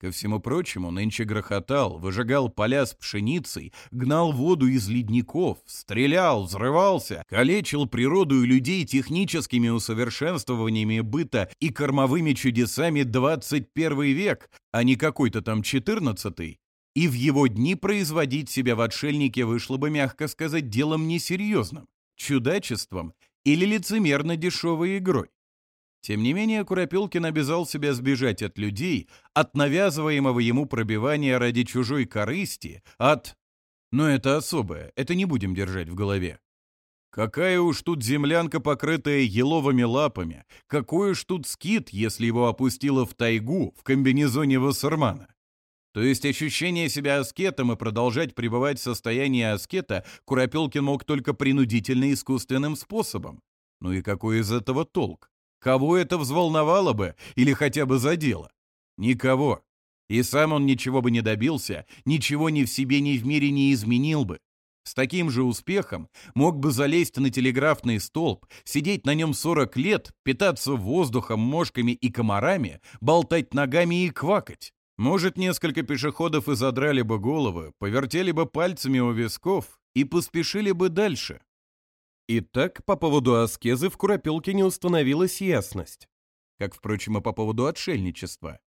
Ко всему прочему, нынче грохотал, выжигал поля с пшеницей, гнал воду из ледников, стрелял, взрывался, калечил природу и людей техническими усовершенствованиями быта и кормовыми чудесами 21 век, а не какой-то там 14-й. И в его дни производить себя в отшельнике вышло бы, мягко сказать, делом несерьезным, чудачеством или лицемерно дешевой игрой. Тем не менее, Куропилкин обязал себя сбежать от людей, от навязываемого ему пробивания ради чужой корысти, от... Но это особое, это не будем держать в голове. Какая уж тут землянка, покрытая еловыми лапами, какой уж тут скит, если его опустило в тайгу в комбинезоне вассермана. То есть ощущение себя аскетом и продолжать пребывать в состоянии аскета Куропилкин мог только принудительно искусственным способом. Ну и какой из этого толк? Кого это взволновало бы или хотя бы задело? Никого. И сам он ничего бы не добился, ничего ни в себе, ни в мире не изменил бы. С таким же успехом мог бы залезть на телеграфный столб, сидеть на нем 40 лет, питаться воздухом, мошками и комарами, болтать ногами и квакать. Может, несколько пешеходов и задрали бы головы, повертели бы пальцами у висков и поспешили бы дальше. Итак, по поводу аскезы в Куропилкине установилась ясность, как, впрочем, и по поводу отшельничества.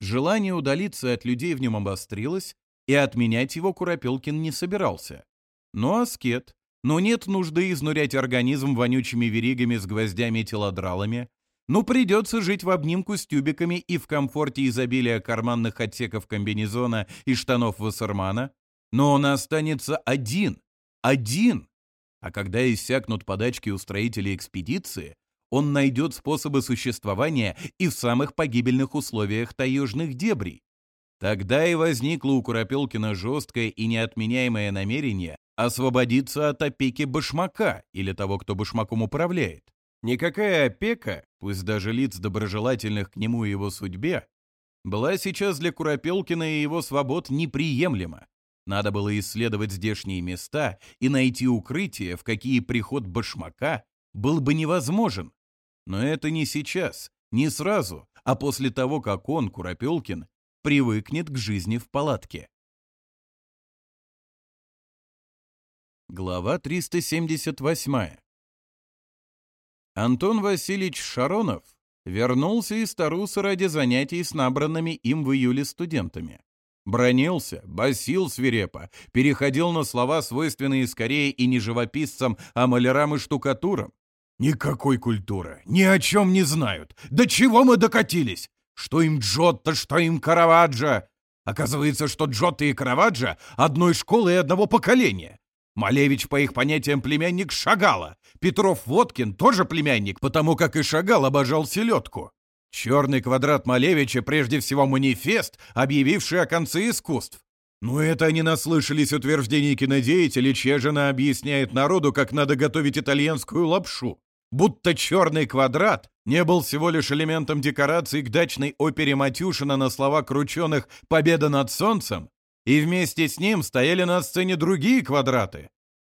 Желание удалиться от людей в нем обострилось, и отменять его Куропилкин не собирался. Но аскет, но нет нужды изнурять организм вонючими веригами с гвоздями и телодралами, ну придется жить в обнимку с тюбиками и в комфорте изобилия карманных отсеков комбинезона и штанов Вассермана, но он останется один, один, а когда иссякнут подачки у строителей экспедиции, он найдет способы существования и в самых погибельных условиях таежных дебрей. Тогда и возникло у Куропелкина жесткое и неотменяемое намерение освободиться от опеки башмака или того, кто башмаком управляет. Никакая опека, пусть даже лиц доброжелательных к нему и его судьбе, была сейчас для Куропелкина и его свобод неприемлема. Надо было исследовать здешние места и найти укрытие, в какие приход башмака был бы невозможен. Но это не сейчас, не сразу, а после того, как он, Куропелкин, привыкнет к жизни в палатке. Глава 378. Антон Васильевич Шаронов вернулся из Таруса ради занятий с набранными им в июле студентами. Бронился, басил свирепо, переходил на слова, свойственные скорее и не живописцам, а малярам и штукатурам. «Никакой культуры, ни о чем не знают. До чего мы докатились? Что им Джотто, что им Караваджо? Оказывается, что Джотто и Караваджо одной школы и одного поколения. Малевич, по их понятиям, племянник Шагала. Петров-Водкин тоже племянник, потому как и Шагал обожал селедку. Черный квадрат Малевича прежде всего манифест, объявивший о конце искусств. Но это они наслышались утверждений кинодеятелей, чья жена объясняет народу, как надо готовить итальянскую лапшу. Будто черный квадрат не был всего лишь элементом декорации к дачной опере Матюшина на слова крученых «Победа над солнцем», и вместе с ним стояли на сцене другие квадраты.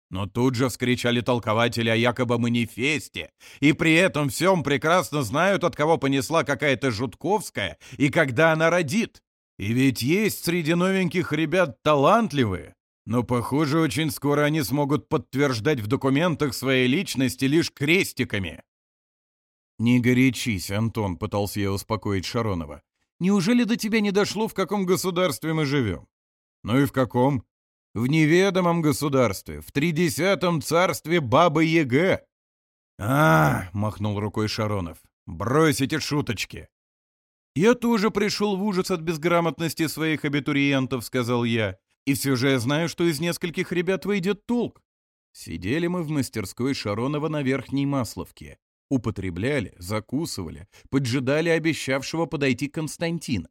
Но тут же вскричали толкователи о якобы манифесте, и при этом всем прекрасно знают, от кого понесла какая-то Жутковская и когда она родит. И ведь есть среди новеньких ребят талантливые, но, похоже, очень скоро они смогут подтверждать в документах своей личности лишь крестиками. «Не горячись, Антон», — пытался я успокоить Шаронова. «Неужели до тебя не дошло, в каком государстве мы живем?» «Ну и в каком? в неведомом государстве, в тридесятом царстве Бабы Яга. А, махнул рукой Шаронов. Бросите шуточки. Я тоже пришел в ужас от безграмотности своих абитуриентов, сказал я. И все же я знаю, что из нескольких ребят выйдет толк. Сидели мы в мастерской Шаронова на Верхней Масловке. Употребляли, закусывали, поджидали обещавшего подойти Константина.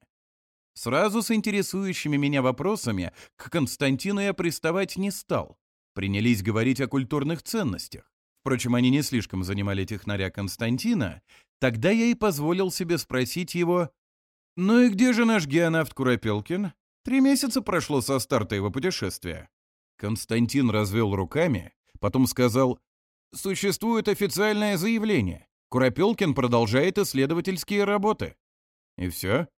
Сразу с интересующими меня вопросами к Константину я приставать не стал. Принялись говорить о культурных ценностях. Впрочем, они не слишком занимали технаря Константина. Тогда я и позволил себе спросить его, «Ну и где же наш геонавт Куропелкин? Три месяца прошло со старта его путешествия». Константин развел руками, потом сказал, «Существует официальное заявление. Куропелкин продолжает исследовательские работы». «И все?»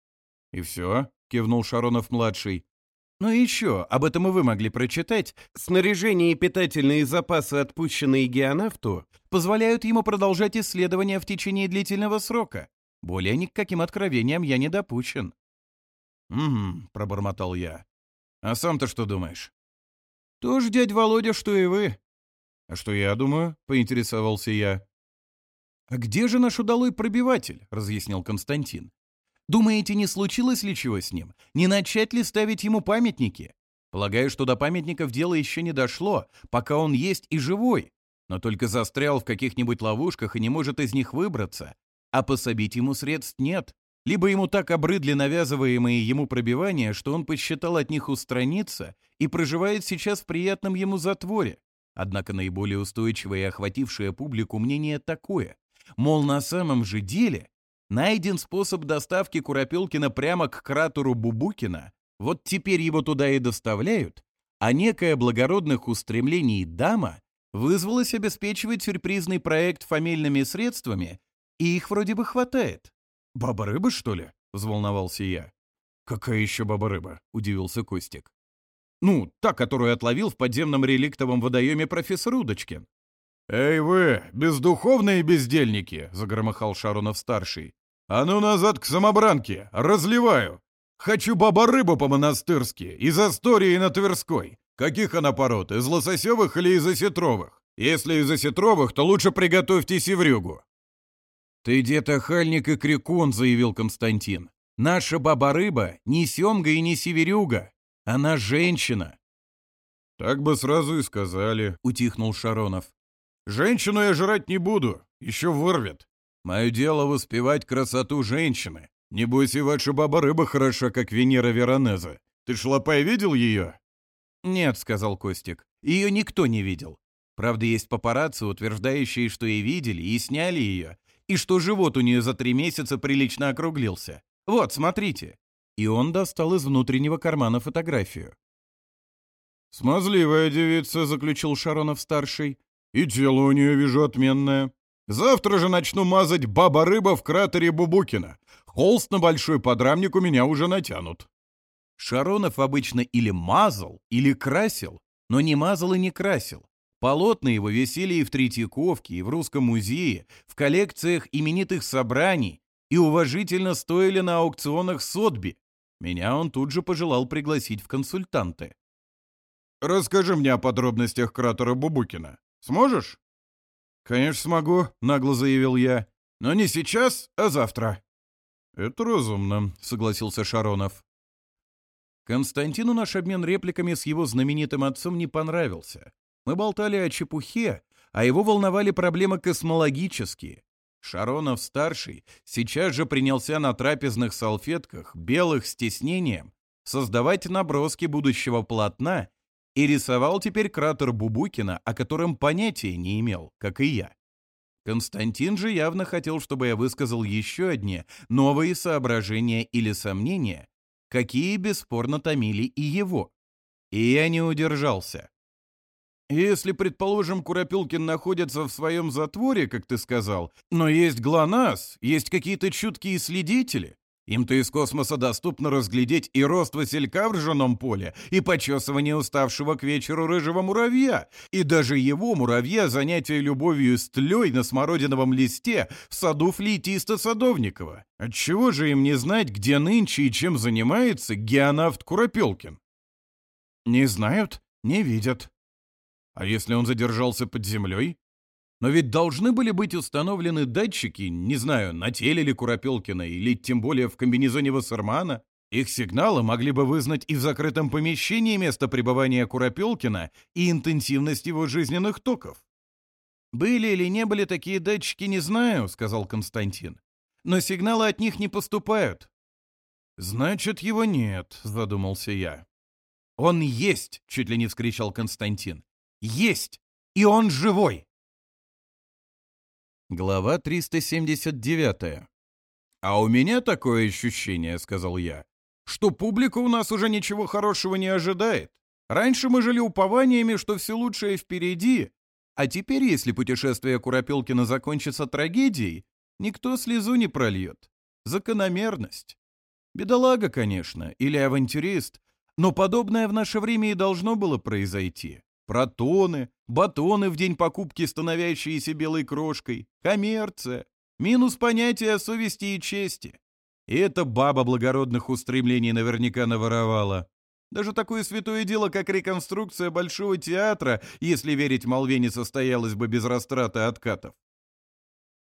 «И все?» — кивнул Шаронов-младший. «Ну еще, об этом и вы могли прочитать. Снаряжение и питательные запасы, отпущенные геонавту, позволяют ему продолжать исследования в течение длительного срока. Более ни к каким откровениям я не допущен». «Угу», — пробормотал я. «А сам-то что думаешь?» «Тоже дядь Володя, что и вы». «А что я думаю?» — поинтересовался я. «А где же наш удалой пробиватель?» — разъяснил Константин. Думаете, не случилось ли чего с ним? Не начать ли ставить ему памятники? Полагаю, что до памятников дело еще не дошло, пока он есть и живой, но только застрял в каких-нибудь ловушках и не может из них выбраться. А пособить ему средств нет. Либо ему так обрыдли навязываемые ему пробивания, что он посчитал от них устраниться и проживает сейчас в приятном ему затворе. Однако наиболее устойчивое и охватившее публику мнение такое. Мол, на самом же деле Найден способ доставки Куропелкина прямо к кратеру Бубукина. Вот теперь его туда и доставляют. А некая благородных устремлений дама вызвалась обеспечивать сюрпризный проект фамильными средствами, и их вроде бы хватает. «Баба-рыба, что ли?» — взволновался я. «Какая еще баба-рыба?» — удивился Костик. «Ну, та, которую отловил в подземном реликтовом водоеме профессор Удочкин». «Эй вы, бездуховные бездельники!» — загромыхал Шарунов-старший. «А ну назад к самобранке! Разливаю! Хочу баба-рыбу по-монастырски, из Астории на Тверской. Каких она пород, из лососевых или из осетровых? Если из осетровых, то лучше приготовьте севрюгу». «Ты где-то хальник и крикун», — заявил Константин. «Наша баба-рыба не семга и не северюга. Она женщина». «Так бы сразу и сказали», — утихнул Шаронов. «Женщину я жрать не буду, еще вырвет. Мое дело воспевать красоту женщины. Небось, и ваша баба рыба хороша, как Венера Веронеза. Ты шлопай видел ее?» «Нет», — сказал Костик, — «ее никто не видел. Правда, есть папарацци, утверждающие, что и видели, и сняли ее, и что живот у нее за три месяца прилично округлился. Вот, смотрите». И он достал из внутреннего кармана фотографию. «Смазливая девица», — заключил Шаронов-старший, — «и тело у нее, вижу, отменное». Завтра же начну мазать баба-рыба в кратере Бубукина. Холст на большой подрамник у меня уже натянут». Шаронов обычно или мазал, или красил, но не мазал и не красил. Полотна его висели и в Третьяковке, и в Русском музее, в коллекциях именитых собраний, и уважительно стоили на аукционах Сотби. Меня он тут же пожелал пригласить в консультанты. «Расскажи мне о подробностях кратера Бубукина. Сможешь?» «Конечно смогу», — нагло заявил я. «Но не сейчас, а завтра». «Это разумно», — согласился Шаронов. Константину наш обмен репликами с его знаменитым отцом не понравился. Мы болтали о чепухе, а его волновали проблемы космологические. Шаронов-старший сейчас же принялся на трапезных салфетках, белых с тиснением, создавать наброски будущего полотна и рисовал теперь кратер Бубукина, о котором понятия не имел, как и я. Константин же явно хотел, чтобы я высказал еще одни новые соображения или сомнения, какие бесспорно томили и его. И я не удержался. Если, предположим, Куропилкин находится в своем затворе, как ты сказал, но есть ГЛОНАСС, есть какие-то чуткие следители, им то из космоса доступно разглядеть и рост василька в ржаном поле, и почесывание уставшего к вечеру рыжего муравья, и даже его, муравья, занятие любовью с тлей на смородиновом листе в саду флейтиста Садовникова. Отчего же им не знать, где нынче и чем занимается геонавт Куропелкин? Не знают, не видят. А если он задержался под землей? Но ведь должны были быть установлены датчики, не знаю, на теле ли Куропелкина или тем более в комбинезоне Вассермана. Их сигналы могли бы вызнать и в закрытом помещении место пребывания Куропелкина и интенсивность его жизненных токов. «Были или не были такие датчики, не знаю», — сказал Константин. «Но сигналы от них не поступают». «Значит, его нет», — задумался я. «Он есть!» — чуть ли не вскричал Константин. «Есть! И он живой!» Глава 379. «А у меня такое ощущение, — сказал я, — что публика у нас уже ничего хорошего не ожидает. Раньше мы жили упованиями, что все лучшее впереди, а теперь, если путешествие Куропелкина закончится трагедией, никто слезу не прольет. Закономерность. Бедолага, конечно, или авантюрист, но подобное в наше время и должно было произойти протоны, батоны в день покупки, становящиеся белой крошкой, коммерция, минус понятия совести и чести. И эта баба благородных устремлений наверняка наворовала. Даже такое святое дело, как реконструкция Большого театра, если верить молве, не состоялось бы без растраты откатов.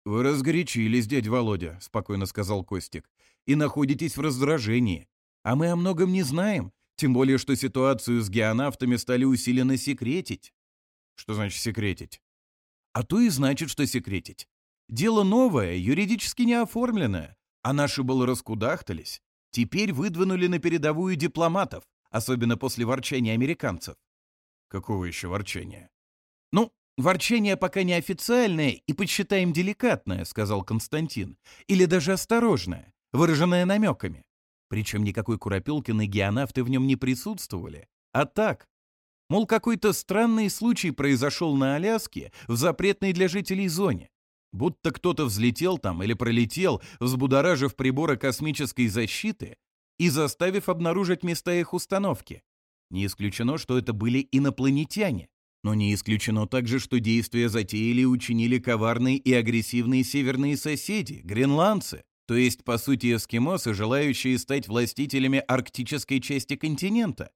«Вы разгорячились, дядь Володя», — спокойно сказал Костик, — «и находитесь в раздражении. А мы о многом не знаем, тем более, что ситуацию с геонавтами стали усиленно секретить. Что значит секретить? А то и значит, что секретить. Дело новое, юридически не оформленное. А наши было раскудахтались. Теперь выдвинули на передовую дипломатов, особенно после ворчания американцев. Какого еще ворчания? Ну, ворчание пока неофициальное и подсчитаем деликатное, сказал Константин. Или даже осторожное, выраженное намеками. Причем никакой Куропилкин геонавты в нем не присутствовали. А так, мол, какой-то странный случай произошел на Аляске в запретной для жителей зоне. Будто кто-то взлетел там или пролетел, взбудоражив приборы космической защиты и заставив обнаружить места их установки. Не исключено, что это были инопланетяне. Но не исключено также, что действия затеяли и учинили коварные и агрессивные северные соседи, гренландцы, то есть, по сути, эскимосы, желающие стать властителями арктической части континента.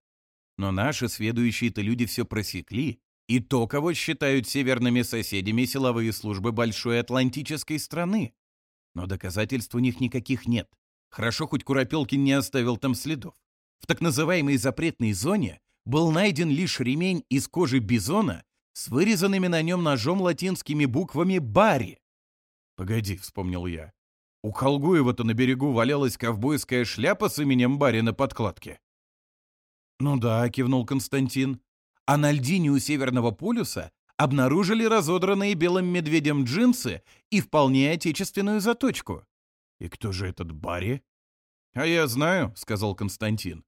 Но наши следующие то люди все просекли, и то, кого считают северными соседями силовые службы большой атлантической страны. Но доказательств у них никаких нет. Хорошо, хоть Куропелкин не оставил там следов. В так называемой запретной зоне был найден лишь ремень из кожи бизона с вырезанными на нем ножом латинскими буквами «Барри». «Погоди», — вспомнил я, у Холгуева то на берегу валялась ковбойская шляпа с именем барина подкладки. «Ну да», — кивнул Константин. «А на льдине у Северного полюса обнаружили разодранные белым медведем джинсы и вполне отечественную заточку». «И кто же этот Барри?» «А я знаю», — сказал Константин.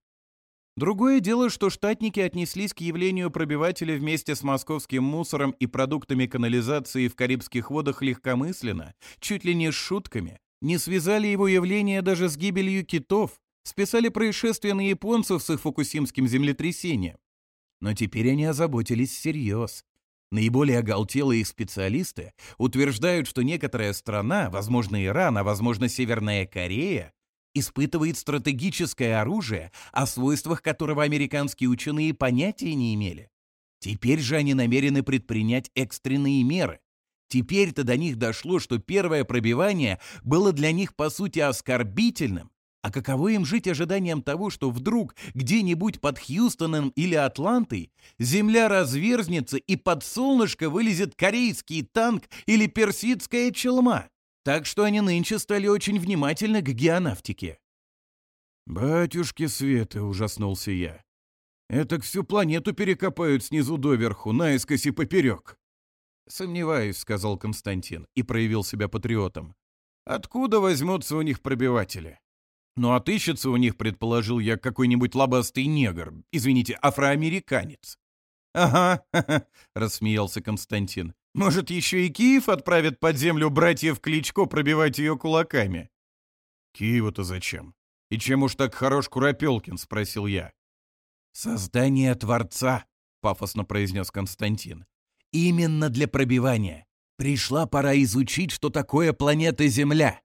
Другое дело, что штатники отнеслись к явлению пробивателя вместе с московским мусором и продуктами канализации в Карибских водах легкомысленно, чуть ли не с шутками, не связали его явление даже с гибелью китов, списали происшествие на японцев с их фукусимским землетрясением. Но теперь они озаботились всерьез. Наиболее оголтелые их специалисты утверждают, что некоторая страна, возможно Иран, а возможно Северная Корея, испытывает стратегическое оружие, о свойствах которого американские ученые понятия не имели. Теперь же они намерены предпринять экстренные меры, Теперь-то до них дошло, что первое пробивание было для них, по сути, оскорбительным. А каково им жить ожиданием того, что вдруг где-нибудь под Хьюстоном или Атлантой земля разверзнется и под солнышко вылезет корейский танк или персидская челма? Так что они нынче стали очень внимательны к геонавтике. «Батюшки светы, ужаснулся я. «Этак всю планету перекопают снизу доверху, наискось и поперек». «Сомневаюсь», — сказал Константин и проявил себя патриотом. «Откуда возьмутся у них пробиватели?» «Ну, отыщется у них, предположил я, какой-нибудь лобастый негр, извините, афроамериканец». «Ага», — рассмеялся Константин. «Может, еще и Киев отправит под землю братьев Кличко пробивать ее кулаками?» «Киеву-то зачем? И чем уж так хорош Куропелкин?» — спросил я. «Создание Творца», — пафосно произнес Константин. Именно для пробивания. Пришла пора изучить, что такое планета Земля.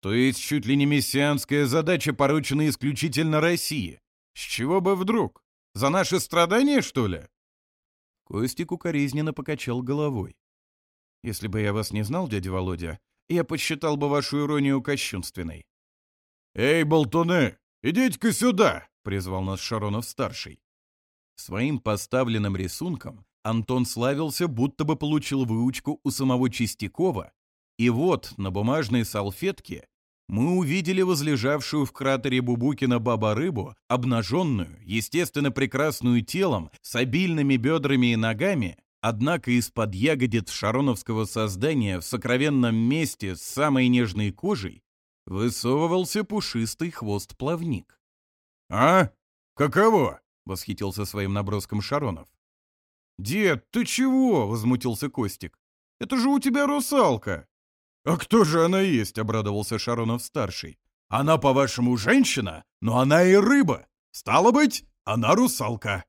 То есть чуть ли не мессианская задача поручена исключительно России. С чего бы вдруг? За наши страдания, что ли? Костик укоризненно покачал головой. Если бы я вас не знал, дядя Володя, я посчитал бы вашу иронию кощунственной. «Эй, болтуны, идите-ка сюда!» — призвал нас Шаронов-старший. Своим поставленным рисунком Антон славился, будто бы получил выучку у самого Чистякова, и вот на бумажной салфетке мы увидели возлежавшую в кратере Бубукина баба-рыбу, обнаженную, естественно, прекрасную телом, с обильными бедрами и ногами, однако из-под ягодиц шароновского создания в сокровенном месте с самой нежной кожей высовывался пушистый хвост-плавник. «А? Каково?» — восхитился своим наброском Шаронов. «Дед, ты чего?» — возмутился Костик. «Это же у тебя русалка!» «А кто же она есть?» — обрадовался Шаронов-старший. «Она, по-вашему, женщина, но она и рыба. Стало быть, она русалка!»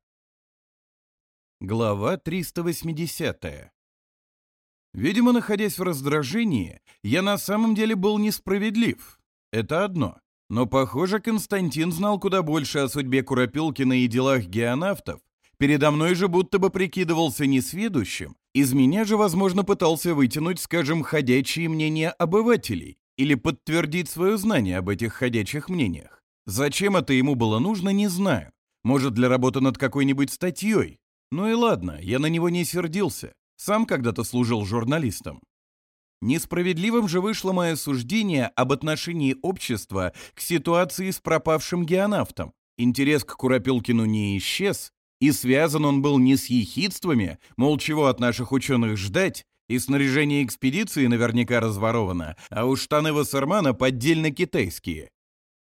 Глава 380 Видимо, находясь в раздражении, я на самом деле был несправедлив. Это одно. Но, похоже, Константин знал куда больше о судьбе Куропилкина и делах геонавтов, Передо мной же будто бы прикидывался несведущим, из меня же, возможно, пытался вытянуть, скажем, ходячие мнения обывателей или подтвердить свое знание об этих ходячих мнениях. Зачем это ему было нужно, не знаю. Может, для работы над какой-нибудь статьей. Ну и ладно, я на него не сердился. Сам когда-то служил журналистом. Несправедливым же вышло мое суждение об отношении общества к ситуации с пропавшим геонавтом. Интерес к Куропилкину не исчез, и связан он был не с ехидствами, мол, чего от наших ученых ждать, и снаряжение экспедиции наверняка разворовано, а у штаны Вассермана поддельно китайские.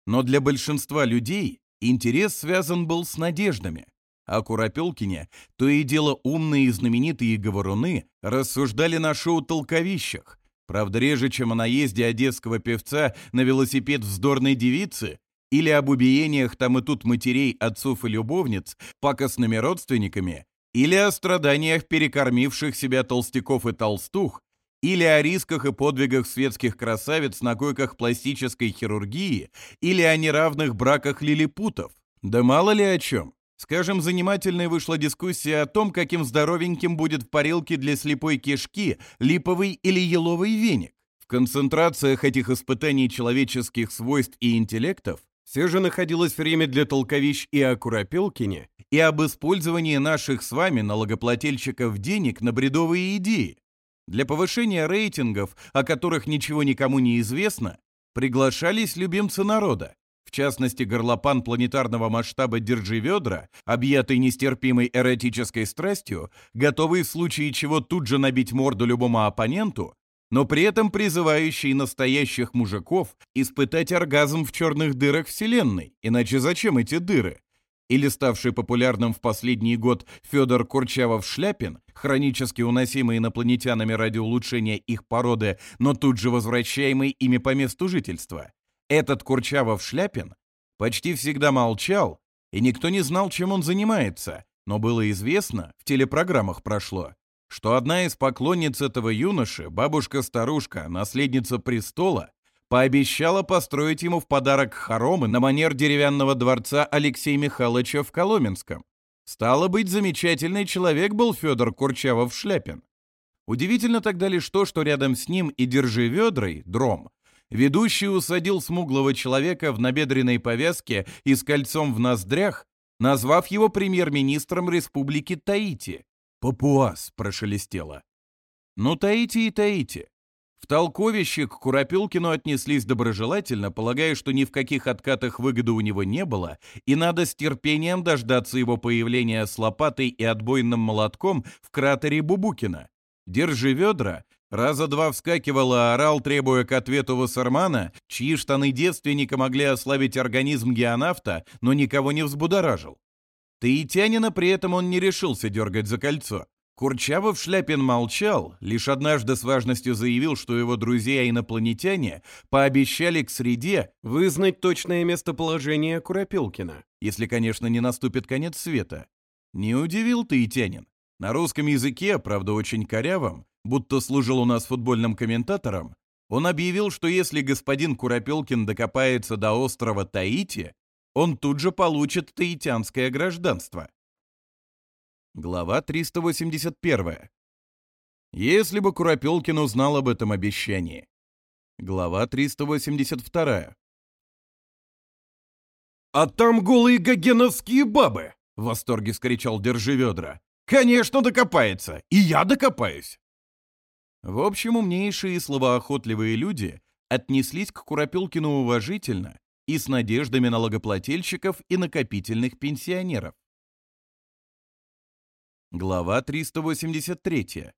Но для большинства людей интерес связан был с надеждами. О а Куропелкине то и дело умные и знаменитые говоруны рассуждали на шоу-толковищах, правда реже, чем о наезде одесского певца на велосипед вздорной девицы или об убиениях там и тут матерей, отцов и любовниц пакостными родственниками, или о страданиях перекормивших себя толстяков и толстух, или о рисках и подвигах светских красавиц на койках пластической хирургии, или о неравных браках лилипутов. Да мало ли о чем. Скажем, занимательной вышла дискуссия о том, каким здоровеньким будет в парилке для слепой кишки липовый или еловый веник. В концентрациях этих испытаний человеческих свойств и интеллектов все же находилось время для толковищ и о Куропелкине, и об использовании наших с вами налогоплательщиков денег на бредовые идеи. Для повышения рейтингов, о которых ничего никому не известно, приглашались любимцы народа, в частности, горлопан планетарного масштаба Держиведра, Ведра, объятый нестерпимой эротической страстью, готовый в случае чего тут же набить морду любому оппоненту, но при этом призывающий настоящих мужиков испытать оргазм в черных дырах Вселенной, иначе зачем эти дыры? Или ставший популярным в последний год Федор Курчавов-Шляпин, хронически уносимый инопланетянами ради улучшения их породы, но тут же возвращаемый ими по месту жительства. Этот Курчавов-Шляпин почти всегда молчал, и никто не знал, чем он занимается, но было известно, в телепрограммах прошло, что одна из поклонниц этого юноши, бабушка-старушка, наследница престола, пообещала построить ему в подарок хоромы на манер деревянного дворца Алексея Михайловича в Коломенском. Стало быть, замечательный человек был Федор Курчавов-Шляпин. Удивительно тогда лишь то, что рядом с ним и держи ведрой, дром, ведущий усадил смуглого человека в набедренной повязке и с кольцом в ноздрях, назвав его премьер-министром республики Таити, «Папуас!» – прошелестело. «Ну, таите и таите!» В толковище к Куропилкину отнеслись доброжелательно, полагая, что ни в каких откатах выгоды у него не было, и надо с терпением дождаться его появления с лопатой и отбойным молотком в кратере Бубукина. «Держи ведра!» Раза два вскакивал и орал, требуя к ответу Вассермана, чьи штаны девственника могли ослабить организм геонавта, но никого не взбудоражил. Да при этом он не решился дергать за кольцо. Курчавов Шляпин молчал, лишь однажды с важностью заявил, что его друзья-инопланетяне пообещали к среде вызнать точное местоположение Куропилкина, если, конечно, не наступит конец света. Не удивил Таитянин. На русском языке, правда, очень корявом, будто служил у нас футбольным комментатором, он объявил, что если господин Куропелкин докопается до острова Таити, он тут же получит таитянское гражданство. Глава 381. Если бы Куропелкин узнал об этом обещании. Глава 382. «А там голые гогеновские бабы!» — в восторге скричал «Держи «Конечно докопается! И я докопаюсь!» В общем, умнейшие и словоохотливые люди отнеслись к Куропелкину уважительно и с надеждами налогоплательщиков и накопительных пенсионеров. Глава 383.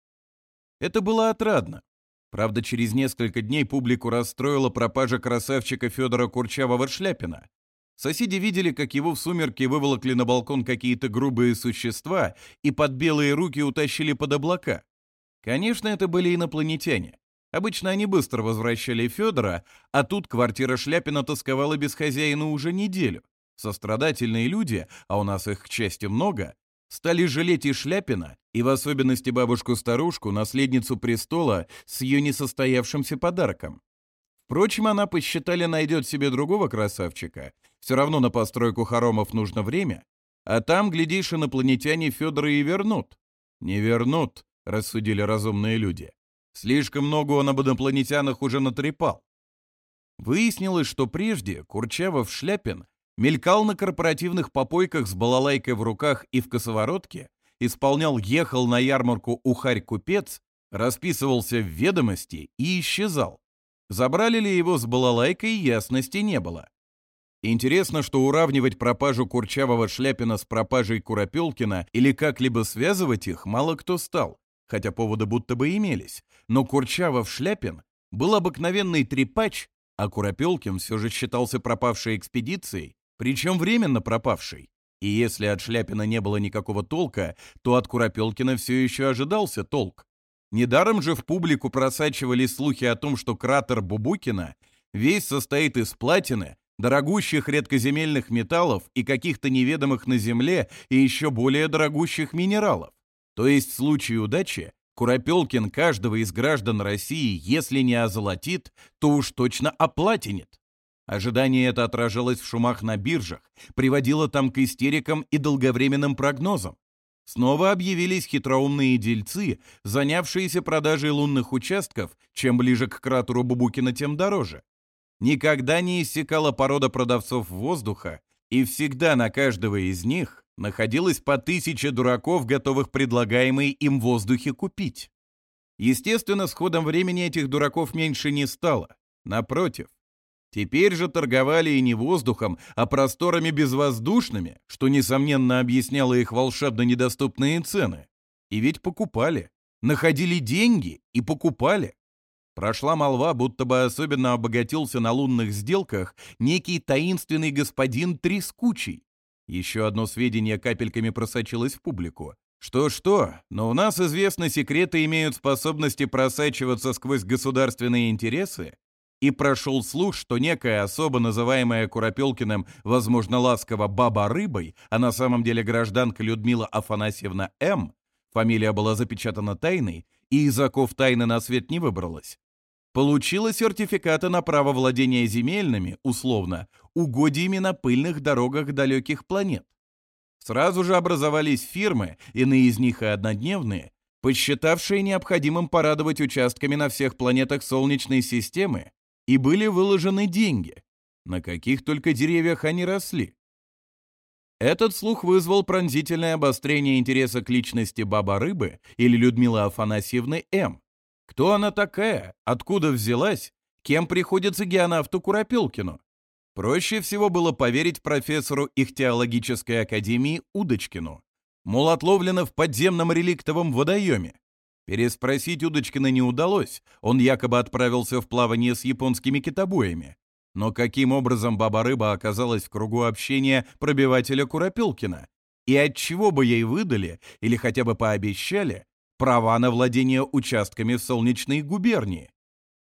Это было отрадно. Правда, через несколько дней публику расстроила пропажа красавчика Федора курчавого варшляпина Соседи видели, как его в сумерки выволокли на балкон какие-то грубые существа и под белые руки утащили под облака. Конечно, это были инопланетяне. Обычно они быстро возвращали Федора, а тут квартира Шляпина тосковала без хозяина уже неделю. Сострадательные люди, а у нас их, к чести много, стали жалеть и Шляпина, и в особенности бабушку-старушку, наследницу престола, с ее несостоявшимся подарком. Впрочем, она посчитали найдет себе другого красавчика. Все равно на постройку хоромов нужно время. А там, глядишь, инопланетяне Федора и вернут. Не вернут, рассудили разумные люди. Слишком много он об инопланетянах уже натрепал. Выяснилось, что прежде Курчавов-Шляпин мелькал на корпоративных попойках с балалайкой в руках и в косоворотке, исполнял «Ехал на ярмарку ухарь-купец», расписывался в ведомости и исчезал. Забрали ли его с балалайкой, ясности не было. Интересно, что уравнивать пропажу Курчавого-Шляпина с пропажей Куропелкина или как-либо связывать их мало кто стал хотя поводы будто бы имелись, но Курчавов Шляпин был обыкновенный трепач, а Куропелкин все же считался пропавшей экспедицией, причем временно пропавшей. И если от Шляпина не было никакого толка, то от Куропелкина все еще ожидался толк. Недаром же в публику просачивались слухи о том, что кратер Бубукина весь состоит из платины, дорогущих редкоземельных металлов и каких-то неведомых на Земле и еще более дорогущих минералов. То есть в случае удачи Куропелкин каждого из граждан России, если не озолотит, то уж точно оплатинит. Ожидание это отражалось в шумах на биржах, приводило там к истерикам и долговременным прогнозам. Снова объявились хитроумные дельцы, занявшиеся продажей лунных участков, чем ближе к кратеру Бубукина, тем дороже. Никогда не иссякала порода продавцов воздуха, и всегда на каждого из них находилось по тысяче дураков, готовых предлагаемые им в воздухе купить. Естественно, с ходом времени этих дураков меньше не стало. Напротив, теперь же торговали и не воздухом, а просторами безвоздушными, что, несомненно, объясняло их волшебно недоступные цены. И ведь покупали. Находили деньги и покупали. Прошла молва, будто бы особенно обогатился на лунных сделках некий таинственный господин Трескучий, еще одно сведение капельками просочилось в публику. Что-что, но у нас известно, секреты имеют способности просачиваться сквозь государственные интересы, и прошел слух, что некая особа, называемая Куропелкиным, возможно, ласково «баба-рыбой», а на самом деле гражданка Людмила Афанасьевна М., фамилия была запечатана тайной, и из оков тайны на свет не выбралась, получила сертификаты на право владения земельными, условно, угодьями на пыльных дорогах далеких планет. Сразу же образовались фирмы, иные из них и однодневные, посчитавшие необходимым порадовать участками на всех планетах Солнечной системы, и были выложены деньги. На каких только деревьях они росли. Этот слух вызвал пронзительное обострение интереса к личности Баба Рыбы или Людмилы Афанасьевны М., кто она такая? Откуда взялась? Кем приходится Геонавту Куропилкину? Проще всего было поверить профессору их теологической академии Удочкину. Мол, отловлена в подземном реликтовом водоеме. Переспросить Удочкина не удалось, он якобы отправился в плавание с японскими китобоями. Но каким образом баба-рыба оказалась в кругу общения пробивателя Куропилкина? И от чего бы ей выдали, или хотя бы пообещали, права на владение участками в Солнечной губернии.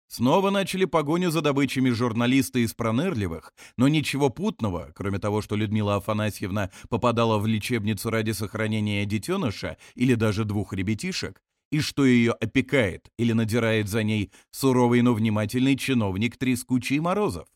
Снова начали погоню за добычами журналисты из пронырливых, но ничего путного, кроме того, что Людмила Афанасьевна попадала в лечебницу ради сохранения детеныша или даже двух ребятишек, и что ее опекает или надирает за ней суровый, но внимательный чиновник Трескучий Морозов.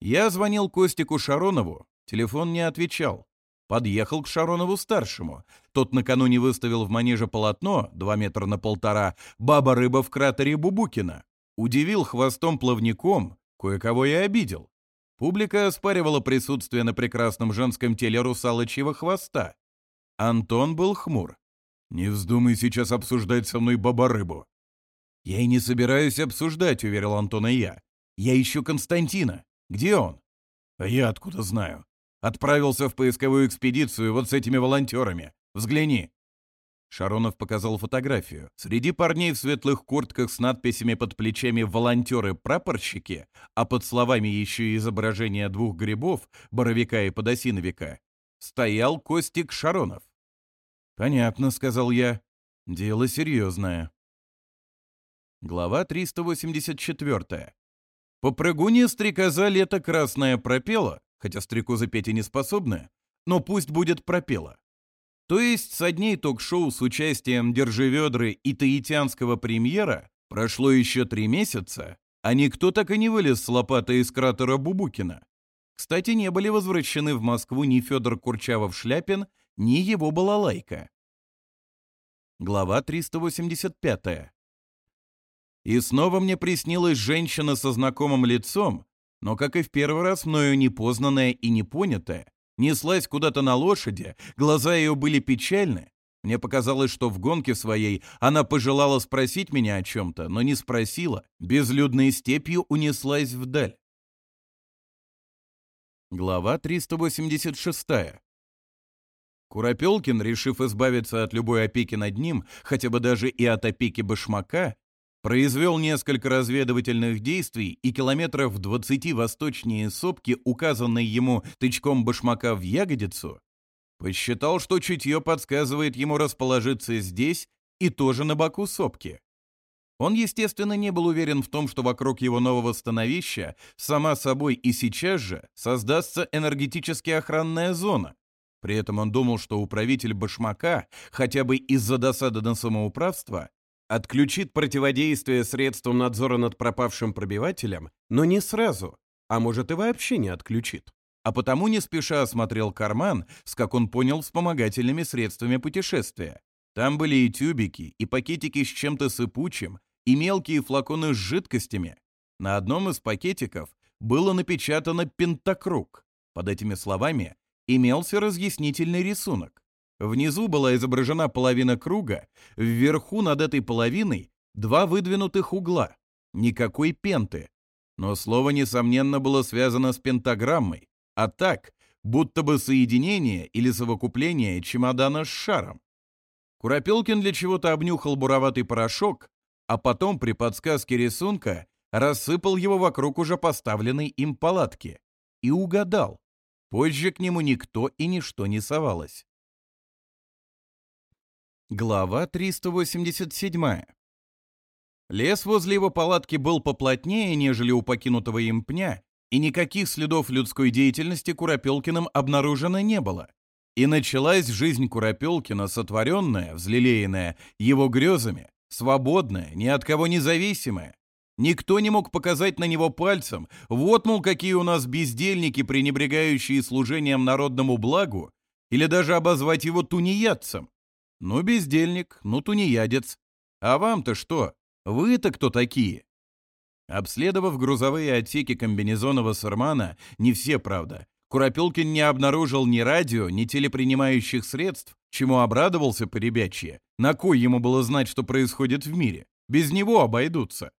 Я звонил Костику Шаронову, телефон не отвечал подъехал к Шаронову-старшему. Тот накануне выставил в манеже полотно, 2 метра на полтора, «Баба-рыба в кратере Бубукина». Удивил хвостом-плавником, кое-кого я обидел. Публика оспаривала присутствие на прекрасном женском теле русалочьего хвоста. Антон был хмур. «Не вздумай сейчас обсуждать со мной баба-рыбу». «Я и не собираюсь обсуждать», — уверил Антон и я. «Я ищу Константина. Где он?» «А я откуда знаю?» Отправился в поисковую экспедицию вот с этими волонтерами. Взгляни». Шаронов показал фотографию. Среди парней в светлых куртках с надписями под плечами «волонтеры-прапорщики», а под словами еще и изображение двух грибов, боровика и подосиновика, стоял Костик Шаронов. «Понятно», — сказал я. «Дело серьезное». Глава 384. «Попрыгунья стрекоза лето красное пропела, хотя стрекозы петь и не способны, но пусть будет пропела. То есть с одней ток-шоу с участием Держеведры и таитянского премьера прошло еще три месяца, а никто так и не вылез с лопаты из кратера Бубукина. Кстати, не были возвращены в Москву ни Федор Курчавов-Шляпин, ни его балалайка. Глава 385. И снова мне приснилась женщина со знакомым лицом, но, как и в первый раз, мною непознанная и непонятая, неслась куда-то на лошади, глаза ее были печальны. Мне показалось, что в гонке своей она пожелала спросить меня о чем-то, но не спросила, безлюдной степью унеслась вдаль. Глава 386. Куропелкин, решив избавиться от любой опеки над ним, хотя бы даже и от опеки башмака, произвел несколько разведывательных действий и километров в 20 восточнее сопки, указанной ему тычком башмака в ягодицу, посчитал, что чутье подсказывает ему расположиться здесь и тоже на боку сопки. Он, естественно, не был уверен в том, что вокруг его нового становища сама собой и сейчас же создастся энергетически охранная зона. При этом он думал, что управитель башмака, хотя бы из-за досады на самоуправство, Отключит противодействие средствам надзора над пропавшим пробивателем, но не сразу, а может и вообще не отключит. А потому не спеша осмотрел карман, с, как он понял, вспомогательными средствами путешествия. Там были и тюбики, и пакетики с чем-то сыпучим, и мелкие флаконы с жидкостями. На одном из пакетиков было напечатано «Пентакруг». Под этими словами имелся разъяснительный рисунок. Внизу была изображена половина круга, вверху над этой половиной два выдвинутых угла. Никакой пенты. Но слово, несомненно, было связано с пентаграммой, а так, будто бы соединение или совокупление чемодана с шаром. Куропелкин для чего-то обнюхал буроватый порошок, а потом при подсказке рисунка рассыпал его вокруг уже поставленной им палатки. И угадал. Позже к нему никто и ничто не совалось. Глава 387. Лес возле его палатки был поплотнее, нежели у покинутого им пня, и никаких следов людской деятельности Куропелкиным обнаружено не было. И началась жизнь Куропелкина, сотворенная, взлелеянная его грезами, свободная, ни от кого не зависимая. Никто не мог показать на него пальцем, вот, мол, какие у нас бездельники, пренебрегающие служением народному благу, или даже обозвать его тунеядцем. Ну, бездельник, ну, тунеядец. А вам-то что? Вы-то кто такие? Обследовав грузовые отсеки комбинезонова Сармана, не все, правда, Куропилкин не обнаружил ни радио, ни телепринимающих средств, чему обрадовался поребячье. На кой ему было знать, что происходит в мире? Без него обойдутся.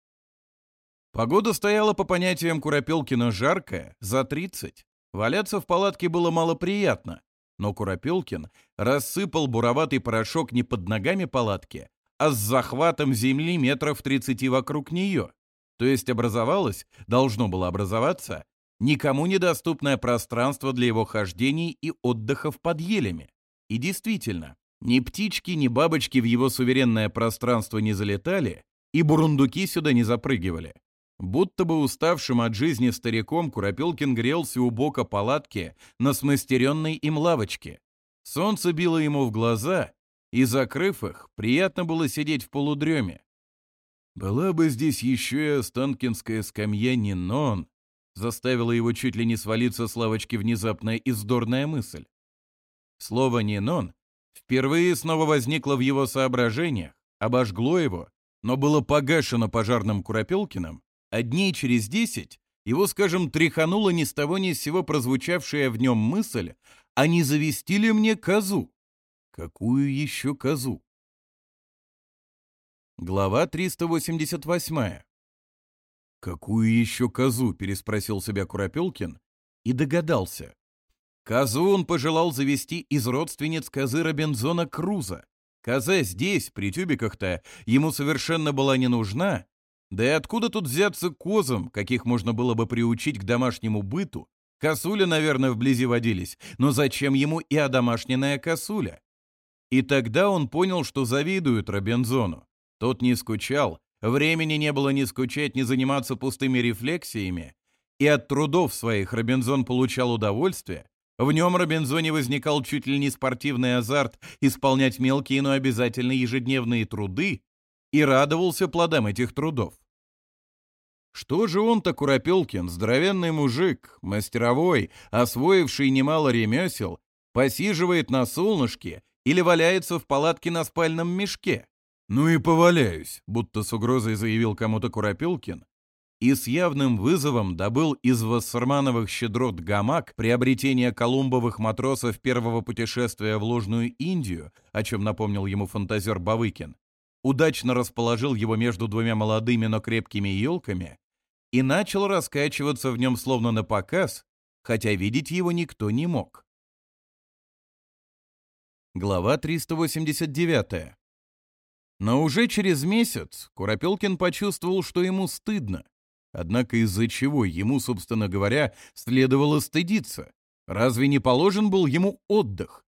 Погода стояла по понятиям Куропилкина жаркая, за 30. Валяться в палатке было малоприятно, но Куропелкин рассыпал буроватый порошок не под ногами палатки, а с захватом земли метров 30 вокруг нее. То есть образовалось, должно было образоваться, никому недоступное пространство для его хождений и отдыха в подъелями. И действительно, ни птички, ни бабочки в его суверенное пространство не залетали, и бурундуки сюда не запрыгивали. Будто бы уставшим от жизни стариком Куропелкин грелся у бока палатки на смастеренной им лавочке. Солнце било ему в глаза, и, закрыв их, приятно было сидеть в полудреме. «Была бы здесь еще и останкинская скамья Нинон», заставила его чуть ли не свалиться с лавочки внезапная издорная мысль. Слово «Нинон» впервые снова возникло в его соображениях, обожгло его, но было погашено пожарным Куропелкиным, а дней через десять его, скажем, тряханула ни с того ни с сего прозвучавшая в нем мысль, а не завести ли мне козу? Какую еще козу? Глава 388. «Какую еще козу?» — переспросил себя Куропелкин и догадался. Козу он пожелал завести из родственниц козы Робинзона Круза. Коза здесь, при тюбиках-то, ему совершенно была не нужна, да и откуда тут взяться козам, каких можно было бы приучить к домашнему быту? Косули, наверное, вблизи водились, но зачем ему и одомашненная косуля? И тогда он понял, что завидуют Робинзону. Тот не скучал, времени не было ни скучать, ни заниматься пустыми рефлексиями, и от трудов своих Робинзон получал удовольствие. В нем Робинзоне возникал чуть ли не спортивный азарт исполнять мелкие, но обязательно ежедневные труды, и радовался плодам этих трудов. Что же он-то, Куропелкин, здоровенный мужик, мастеровой, освоивший немало ремесел, посиживает на солнышке или валяется в палатке на спальном мешке? «Ну и поваляюсь», — будто с угрозой заявил кому-то Куропелкин, и с явным вызовом добыл из Вассермановых щедрот гамак приобретение колумбовых матросов первого путешествия в Ложную Индию, о чем напомнил ему фантазер Бавыкин, удачно расположил его между двумя молодыми, но крепкими елками и начал раскачиваться в нем словно на показ, хотя видеть его никто не мог. Глава 389. Но уже через месяц Куропелкин почувствовал, что ему стыдно, однако из-за чего ему, собственно говоря, следовало стыдиться. Разве не положен был ему отдых?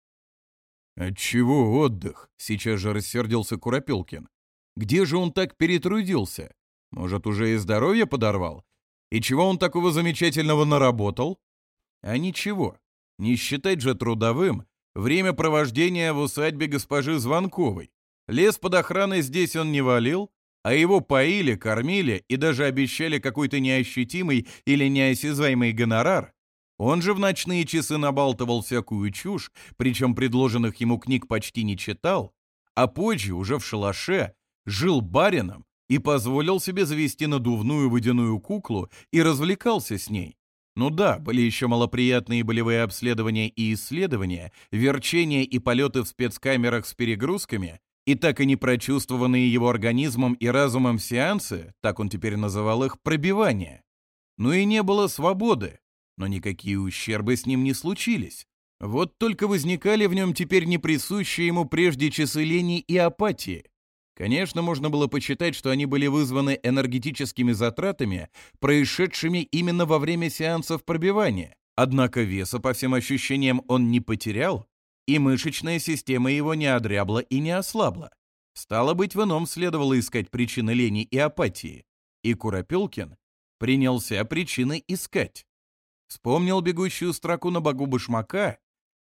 «Отчего «Э, отдых?» — сейчас же рассердился Куропилкин. «Где же он так перетрудился? Может, уже и здоровье подорвал? И чего он такого замечательного наработал?» «А ничего. Не считать же трудовым время провождения в усадьбе госпожи Звонковой. Лес под охраной здесь он не валил, а его поили, кормили и даже обещали какой-то неощутимый или неосязаемый гонорар, он же в ночные часы набалтывал всякую чушь, причем предложенных ему книг почти не читал, а позже, уже в шалаше, жил барином и позволил себе завести надувную водяную куклу и развлекался с ней. Ну да, были еще малоприятные болевые обследования и исследования, верчения и полеты в спецкамерах с перегрузками, и так и не прочувствованные его организмом и разумом сеансы, так он теперь называл их, пробивания. Ну и не было свободы, но никакие ущербы с ним не случились. Вот только возникали в нем теперь неприсущие ему прежде часы лени и апатии. Конечно, можно было почитать, что они были вызваны энергетическими затратами, происшедшими именно во время сеансов пробивания. Однако веса, по всем ощущениям, он не потерял, и мышечная система его не одрябла и не ослабла. Стало быть, в ином следовало искать причины лени и апатии. И Куропелкин принялся причины искать вспомнил бегущую строку на богу башмака,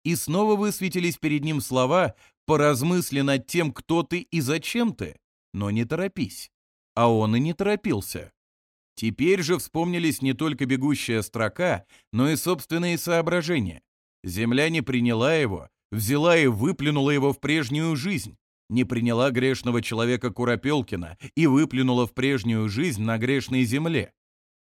и снова высветились перед ним слова «поразмысли над тем, кто ты и зачем ты, но не торопись». А он и не торопился. Теперь же вспомнились не только бегущая строка, но и собственные соображения. Земля не приняла его, взяла и выплюнула его в прежнюю жизнь. Не приняла грешного человека Куропелкина и выплюнула в прежнюю жизнь на грешной земле.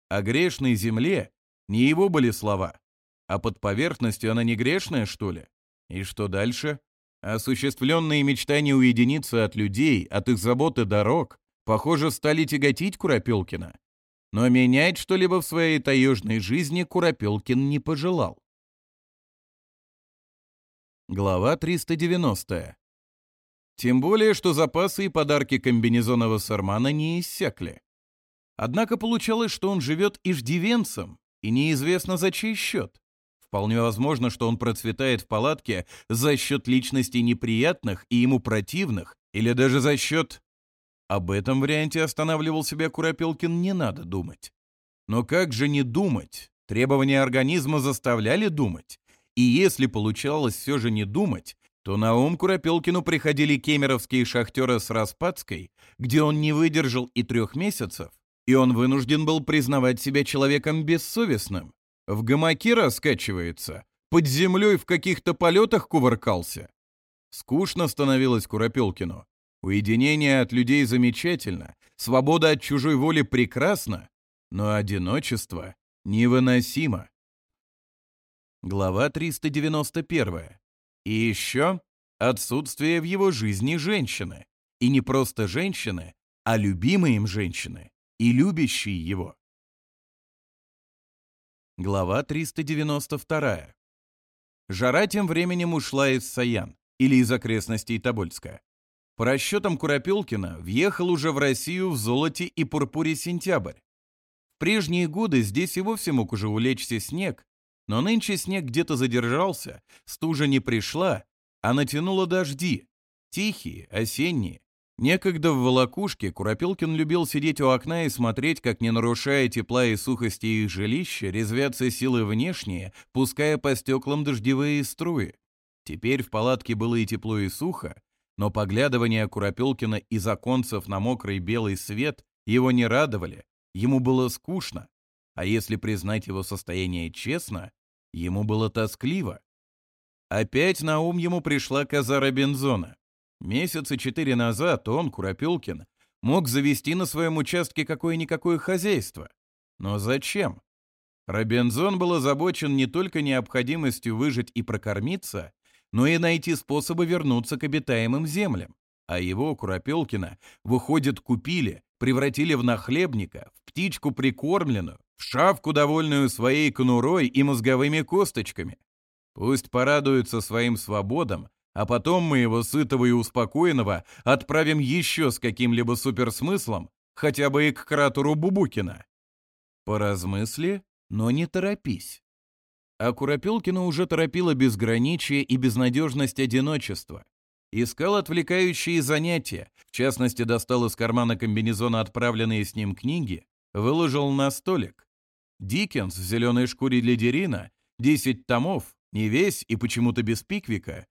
О грешной земле не его были слова. А под поверхностью она не грешная, что ли? И что дальше? Осуществленные мечтания уединиться от людей, от их заботы дорог, похоже, стали тяготить Куропелкина. Но менять что-либо в своей таежной жизни Куропелкин не пожелал. Глава 390. Тем более, что запасы и подарки комбинезонного сармана не иссякли. Однако получалось, что он живет иждивенцем, и неизвестно, за чей счет. Вполне возможно, что он процветает в палатке за счет личностей неприятных и ему противных, или даже за счет... Об этом варианте останавливал себя Куропилкин, не надо думать. Но как же не думать? Требования организма заставляли думать. И если получалось все же не думать, то на ум Куропилкину приходили кемеровские шахтеры с Распадской, где он не выдержал и трех месяцев, и он вынужден был признавать себя человеком бессовестным. В гамаке раскачивается, под землей в каких-то полетах кувыркался. Скучно становилось Куропелкину. Уединение от людей замечательно, свобода от чужой воли прекрасна, но одиночество невыносимо. Глава 391. И еще отсутствие в его жизни женщины. И не просто женщины, а любимые им женщины и любящий его. Глава 392. Жара тем временем ушла из Саян, или из окрестностей Тобольска. По расчетам Куропелкина, въехал уже в Россию в золоте и пурпуре сентябрь. В прежние годы здесь и вовсе мог уже улечься снег, но нынче снег где-то задержался, стужа не пришла, а натянула дожди, тихие, осенние, Некогда в Волокушке Куропилкин любил сидеть у окна и смотреть, как, не нарушая тепла и сухости их жилища, резвятся силы внешние, пуская по стеклам дождевые струи. Теперь в палатке было и тепло, и сухо, но поглядывание Куропилкина из оконцев на мокрый белый свет его не радовали, ему было скучно. А если признать его состояние честно, ему было тоскливо. Опять на ум ему пришла казара Бензона. Месяца четыре назад он, Куропилкин, мог завести на своем участке какое-никакое хозяйство. Но зачем? Робинзон был озабочен не только необходимостью выжить и прокормиться, но и найти способы вернуться к обитаемым землям. А его, Куропелкина, выходит, купили, превратили в нахлебника, в птичку прикормленную, в шавку, довольную своей конурой и мозговыми косточками. Пусть порадуются своим свободам, а потом мы его сытого и успокоенного отправим еще с каким-либо суперсмыслом, хотя бы и к кратеру Бубукина. Поразмысли, но не торопись. А Куропилкина уже торопила безграничие и безнадежность одиночества. Искал отвлекающие занятия, в частности, достал из кармана комбинезона отправленные с ним книги, выложил на столик. Диккенс в «Зеленой шкуре для Дерина», 10 томов, не весь и почему-то без пиквика,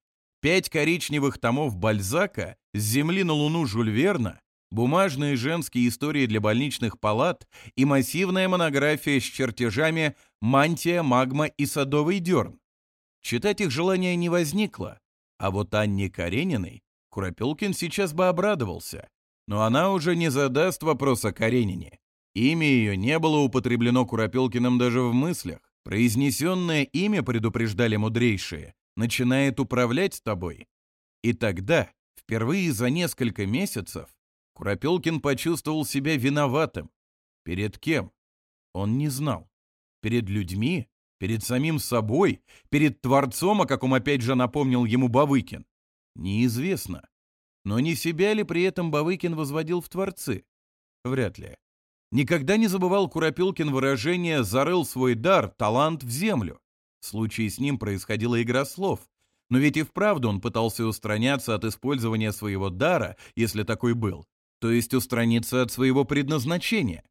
Пять коричневых томов Бальзака «С земли на луну» Жюль Верна, бумажные женские истории для больничных палат и массивная монография с чертежами «Мантия, магма и садовый дерн». Читать их желания не возникло, а вот Анне Карениной Куропелкин сейчас бы обрадовался, но она уже не задаст вопрос о Каренине. Имя ее не было употреблено Куропелкиным даже в мыслях. Произнесенное имя, предупреждали мудрейшие, начинает управлять тобой. И тогда, впервые за несколько месяцев, Куропелкин почувствовал себя виноватым. Перед кем? Он не знал. Перед людьми? Перед самим собой? Перед Творцом, о каком опять же напомнил ему Бавыкин? Неизвестно. Но не себя ли при этом Бавыкин возводил в Творцы? Вряд ли. Никогда не забывал Куропелкин выражение «зарыл свой дар, талант в землю». В случае с ним происходила игра слов. Но ведь и вправду он пытался устраняться от использования своего дара, если такой был, то есть устраниться от своего предназначения.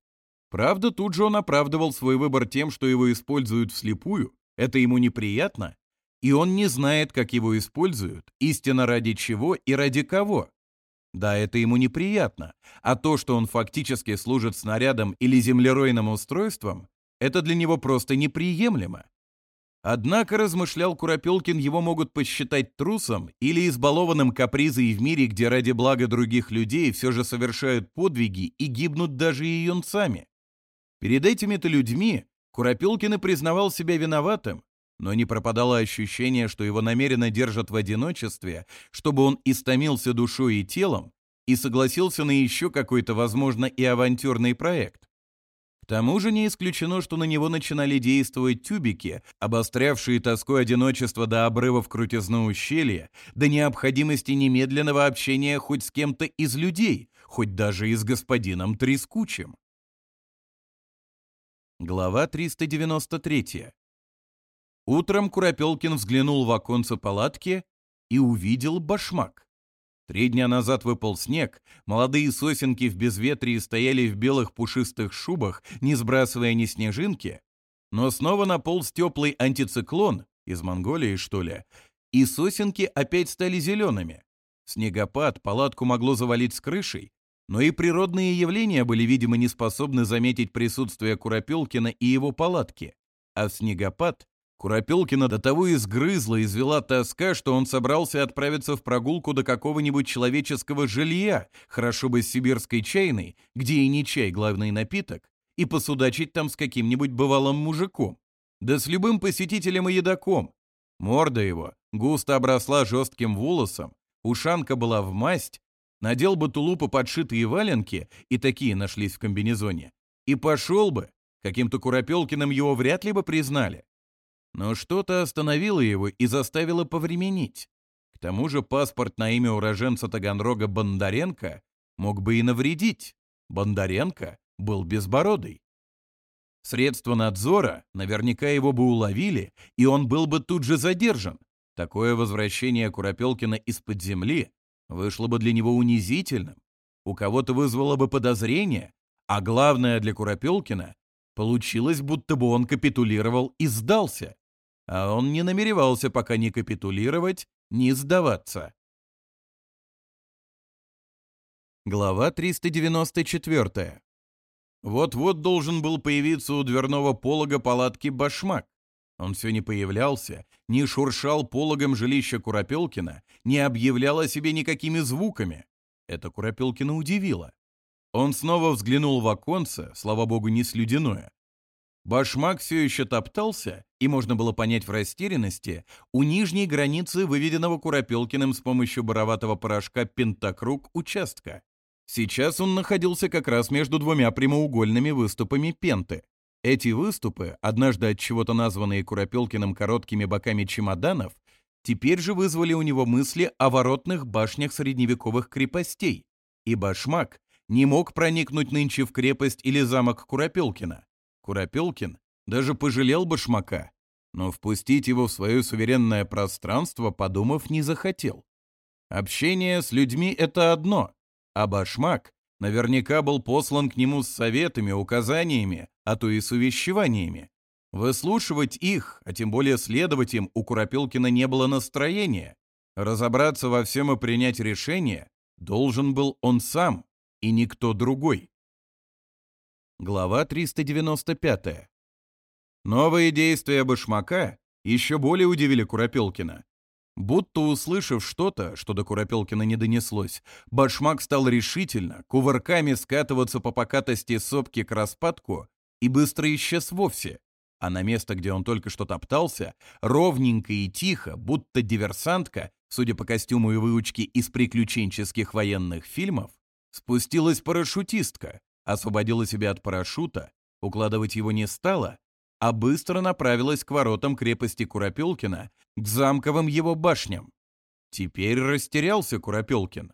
Правда, тут же он оправдывал свой выбор тем, что его используют вслепую, это ему неприятно, и он не знает, как его используют, истинно ради чего и ради кого. Да, это ему неприятно, а то, что он фактически служит снарядом или землеройным устройством, это для него просто неприемлемо. Однако, размышлял Куропелкин, его могут посчитать трусом или избалованным капризой в мире, где ради блага других людей все же совершают подвиги и гибнут даже и юнцами. Перед этими-то людьми Куропелкин и признавал себя виноватым, но не пропадало ощущение, что его намеренно держат в одиночестве, чтобы он истомился душой и телом и согласился на еще какой-то, возможно, и авантюрный проект тому же не исключено, что на него начинали действовать тюбики, обострявшие тоской одиночества до обрывов крутизны ущелья, до необходимости немедленного общения хоть с кем-то из людей, хоть даже и с господином Трескучим. Глава 393. Утром Куропелкин взглянул в оконце палатки и увидел башмак. Три дня назад выпал снег, молодые сосенки в безветрии стояли в белых пушистых шубах, не сбрасывая ни снежинки, но снова наполз теплый антициклон, из Монголии, что ли, и сосенки опять стали зелеными. Снегопад палатку могло завалить с крышей, но и природные явления были, видимо, не способны заметить присутствие Куропелкина и его палатки, а в снегопад Куропелкина до того изгрызла, извела тоска, что он собрался отправиться в прогулку до какого-нибудь человеческого жилья, хорошо бы с сибирской чайной, где и не чай главный напиток, и посудачить там с каким-нибудь бывалым мужиком. Да с любым посетителем и едоком. Морда его густо обросла жестким волосом, ушанка была в масть, надел бы тулупы подшитые валенки, и такие нашлись в комбинезоне, и пошел бы, каким-то Куропелкиным его вряд ли бы признали но что-то остановило его и заставило повременить. К тому же паспорт на имя уроженца Таганрога Бондаренко мог бы и навредить. Бондаренко был безбородый. Средства надзора наверняка его бы уловили, и он был бы тут же задержан. Такое возвращение Куропелкина из-под земли вышло бы для него унизительным, у кого-то вызвало бы подозрение, а главное для Куропелкина — получилось, будто бы он капитулировал и сдался а он не намеревался пока не капитулировать, не сдаваться. Глава 394. Вот-вот должен был появиться у дверного полога палатки башмак. Он все не появлялся, не шуршал пологом жилища Куропелкина, не объявлял о себе никакими звуками. Это Куропелкина удивило. Он снова взглянул в оконце, слава богу, не слюдяное, Башмак все еще топтался, и можно было понять в растерянности, у нижней границы выведенного Куропелкиным с помощью бароватого порошка пентакруг участка. Сейчас он находился как раз между двумя прямоугольными выступами пенты. Эти выступы, однажды от чего-то названные Куропелкиным короткими боками чемоданов, теперь же вызвали у него мысли о воротных башнях средневековых крепостей, и башмак не мог проникнуть нынче в крепость или замок Куропелкина. Куропелкин даже пожалел башмака, но впустить его в свое суверенное пространство, подумав, не захотел. Общение с людьми — это одно, а башмак наверняка был послан к нему с советами, указаниями, а то и с увещеваниями. Выслушивать их, а тем более следовать им, у Куропилкина не было настроения. Разобраться во всем и принять решение должен был он сам и никто другой. Глава 395. Новые действия Башмака еще более удивили Куропелкина. Будто услышав что-то, что до Куропелкина не донеслось, Башмак стал решительно, кувырками скатываться по покатости сопки к распадку и быстро исчез вовсе. А на место, где он только что топтался, ровненько и тихо, будто диверсантка, судя по костюму и выучке из приключенческих военных фильмов, спустилась парашютистка, освободила себя от парашюта, укладывать его не стала, а быстро направилась к воротам крепости Куропелкина, к замковым его башням. Теперь растерялся Куропелкин.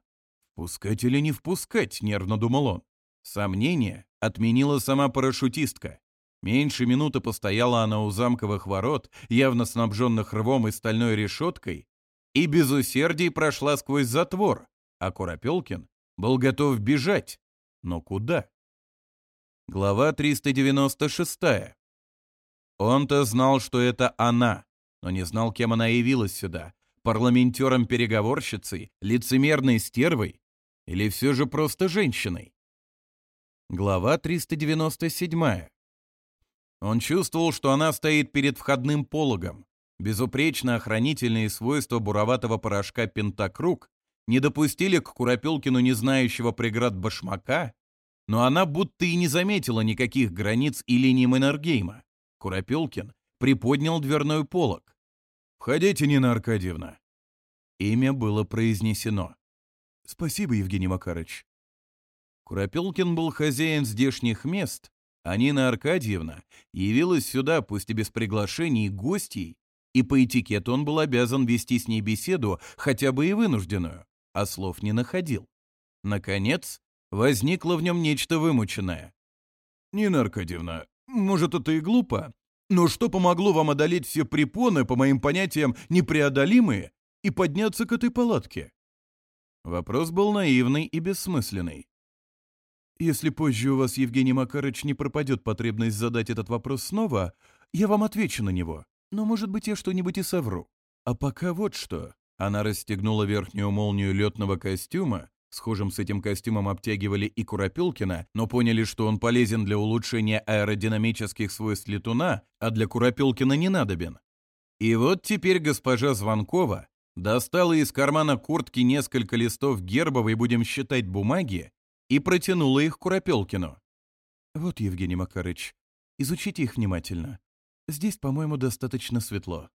«Впускать или не впускать?» — нервно думал он. Сомнение отменила сама парашютистка. Меньше минуты постояла она у замковых ворот, явно снабженных рвом и стальной решеткой, и без усердий прошла сквозь затвор, а Куропелкин был готов бежать. Но куда? Глава 396. Он-то знал, что это она, но не знал, кем она явилась сюда. Парламентером-переговорщицей, лицемерной стервой или все же просто женщиной. Глава 397. Он чувствовал, что она стоит перед входным пологом. Безупречно охранительные свойства буроватого порошка «Пентакруг» не допустили к Куропелкину, не знающего преград башмака, но она будто и не заметила никаких границ и линий Маннергейма. Куропелкин приподнял дверной полог. «Входите, Нина Аркадьевна!» Имя было произнесено. «Спасибо, Евгений Макарыч». Куропелкин был хозяин здешних мест, а Нина Аркадьевна явилась сюда, пусть и без приглашений, гостей, и по этикету он был обязан вести с ней беседу, хотя бы и вынужденную, а слов не находил. Наконец, Возникло в нем нечто вымученное. «Нина Аркадьевна, может, это и глупо, но что помогло вам одолеть все препоны, по моим понятиям, непреодолимые, и подняться к этой палатке?» Вопрос был наивный и бессмысленный. «Если позже у вас, Евгений Макарыч, не пропадет потребность задать этот вопрос снова, я вам отвечу на него, но, может быть, я что-нибудь и совру. А пока вот что». Она расстегнула верхнюю молнию летного костюма Схожим с этим костюмом обтягивали и Куропилкина, но поняли, что он полезен для улучшения аэродинамических свойств летуна, а для Куропилкина не надобен. И вот теперь госпожа Звонкова достала из кармана куртки несколько листов гербовой, будем считать, бумаги, и протянула их Куропелкину. «Вот, Евгений Макарыч, изучите их внимательно. Здесь, по-моему, достаточно светло».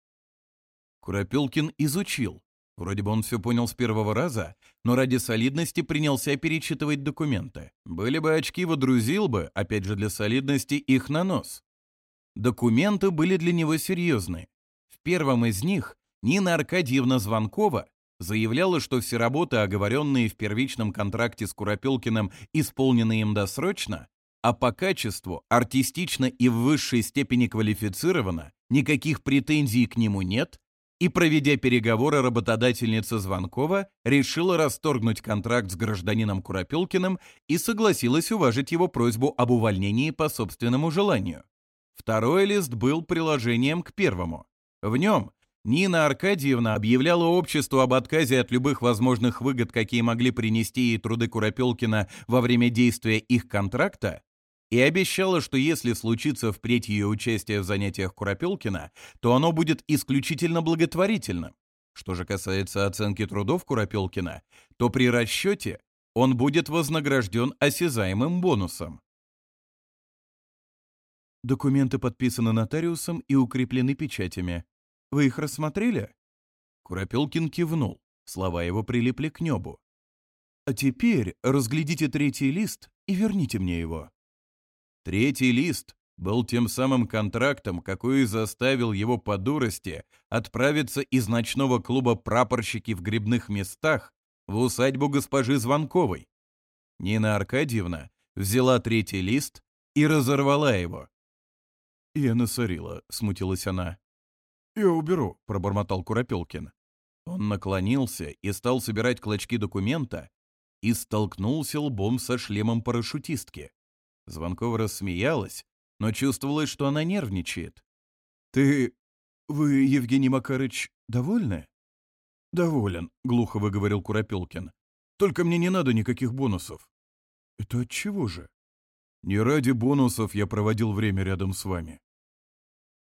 Куропелкин изучил, Вроде бы он все понял с первого раза, но ради солидности принялся перечитывать документы. Были бы очки, водрузил бы, опять же для солидности, их на нос. Документы были для него серьезны. В первом из них Нина Аркадьевна Звонкова заявляла, что все работы, оговоренные в первичном контракте с Куропелкиным, исполнены им досрочно, а по качеству артистично и в высшей степени квалифицировано, никаких претензий к нему нет, и, проведя переговоры, работодательница Звонкова решила расторгнуть контракт с гражданином Куропелкиным и согласилась уважить его просьбу об увольнении по собственному желанию. Второй лист был приложением к первому. В нем Нина Аркадьевна объявляла обществу об отказе от любых возможных выгод, какие могли принести ей труды Куропелкина во время действия их контракта, и обещала, что если случится впредь ее участие в занятиях Куропелкина, то оно будет исключительно благотворительным. Что же касается оценки трудов Куропелкина, то при расчете он будет вознагражден осязаемым бонусом. Документы подписаны нотариусом и укреплены печатями. Вы их рассмотрели? Куропелкин кивнул. Слова его прилипли к небу. «А теперь разглядите третий лист и верните мне его». Третий лист был тем самым контрактом, какой заставил его по дурости отправиться из ночного клуба «Прапорщики в грибных местах» в усадьбу госпожи Звонковой. Нина Аркадьевна взяла третий лист и разорвала его. «Я насорила», — смутилась она. «Я уберу», — пробормотал Куропелкин. Он наклонился и стал собирать клочки документа и столкнулся лбом со шлемом парашютистки. Звонкова рассмеялась, но чувствовалось, что она нервничает. «Ты... вы, Евгений Макарыч, довольны?» «Доволен», — глухо выговорил Куропелкин. «Только мне не надо никаких бонусов». «Это от чего же?» «Не ради бонусов я проводил время рядом с вами».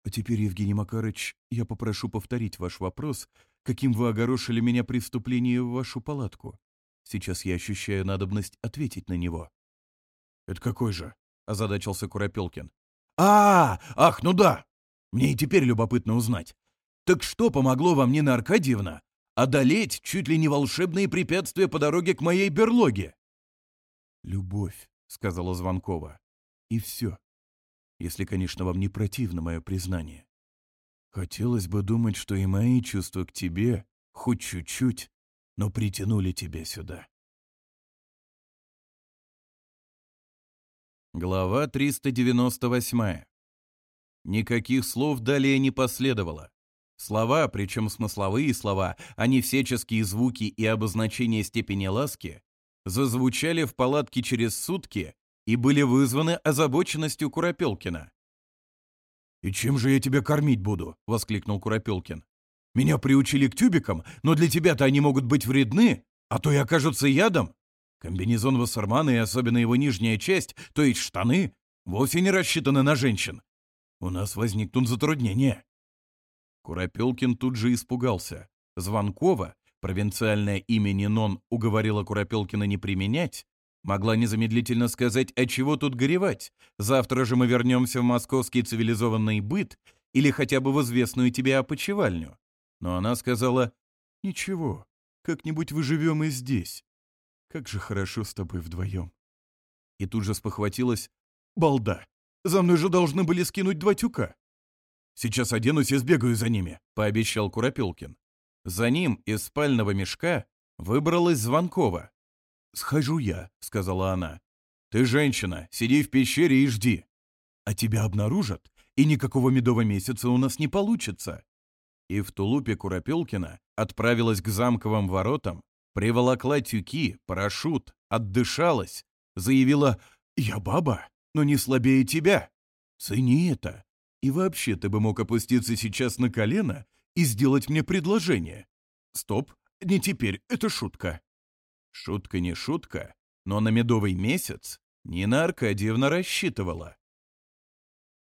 «А теперь, Евгений Макарыч, я попрошу повторить ваш вопрос, каким вы огорошили меня при вступлении в вашу палатку. Сейчас я ощущаю надобность ответить на него». «Это какой же?» — озадачился Куропелкин. «А, -а, ах, ну да! Мне и теперь любопытно узнать. Так что помогло вам, Нина Аркадьевна, одолеть чуть ли не волшебные препятствия по дороге к моей берлоге?» «Любовь», — сказала Звонкова. «И все. Если, конечно, вам не противно мое признание. Хотелось бы думать, что и мои чувства к тебе, хоть чуть-чуть, но притянули тебя сюда. Глава 398. Никаких слов далее не последовало. Слова, причем смысловые слова, а не всяческие звуки и обозначения степени ласки, зазвучали в палатке через сутки и были вызваны озабоченностью Куропелкина. «И чем же я тебя кормить буду?» — воскликнул Куропелкин. «Меня приучили к тюбикам, но для тебя-то они могут быть вредны, а то и окажутся ядом». Комбинезон Вассермана и особенно его нижняя часть, то есть штаны, вовсе не рассчитаны на женщин. У нас возникнут затруднения. Куропелкин тут же испугался. Звонкова, провинциальное имя Нинон уговорила Куропелкина не применять, могла незамедлительно сказать, а чего тут горевать, завтра же мы вернемся в московский цивилизованный быт или хотя бы в известную тебе опочивальню. Но она сказала, ничего, как-нибудь выживем и здесь. Как же хорошо с тобой вдвоем. И тут же спохватилась. Балда! За мной же должны были скинуть два тюка. Сейчас оденусь и сбегаю за ними, пообещал Куропилкин. За ним из спального мешка выбралась Звонкова. «Схожу я», — сказала она. «Ты женщина, сиди в пещере и жди. А тебя обнаружат, и никакого медового месяца у нас не получится». И в тулупе Куропилкина отправилась к замковым воротам, Приволокла тюки, парашют, отдышалась, заявила «Я баба, но не слабее тебя. Цени это. И вообще ты бы мог опуститься сейчас на колено и сделать мне предложение. Стоп, не теперь, это шутка». Шутка не шутка, но на медовый месяц Нина Аркадьевна рассчитывала.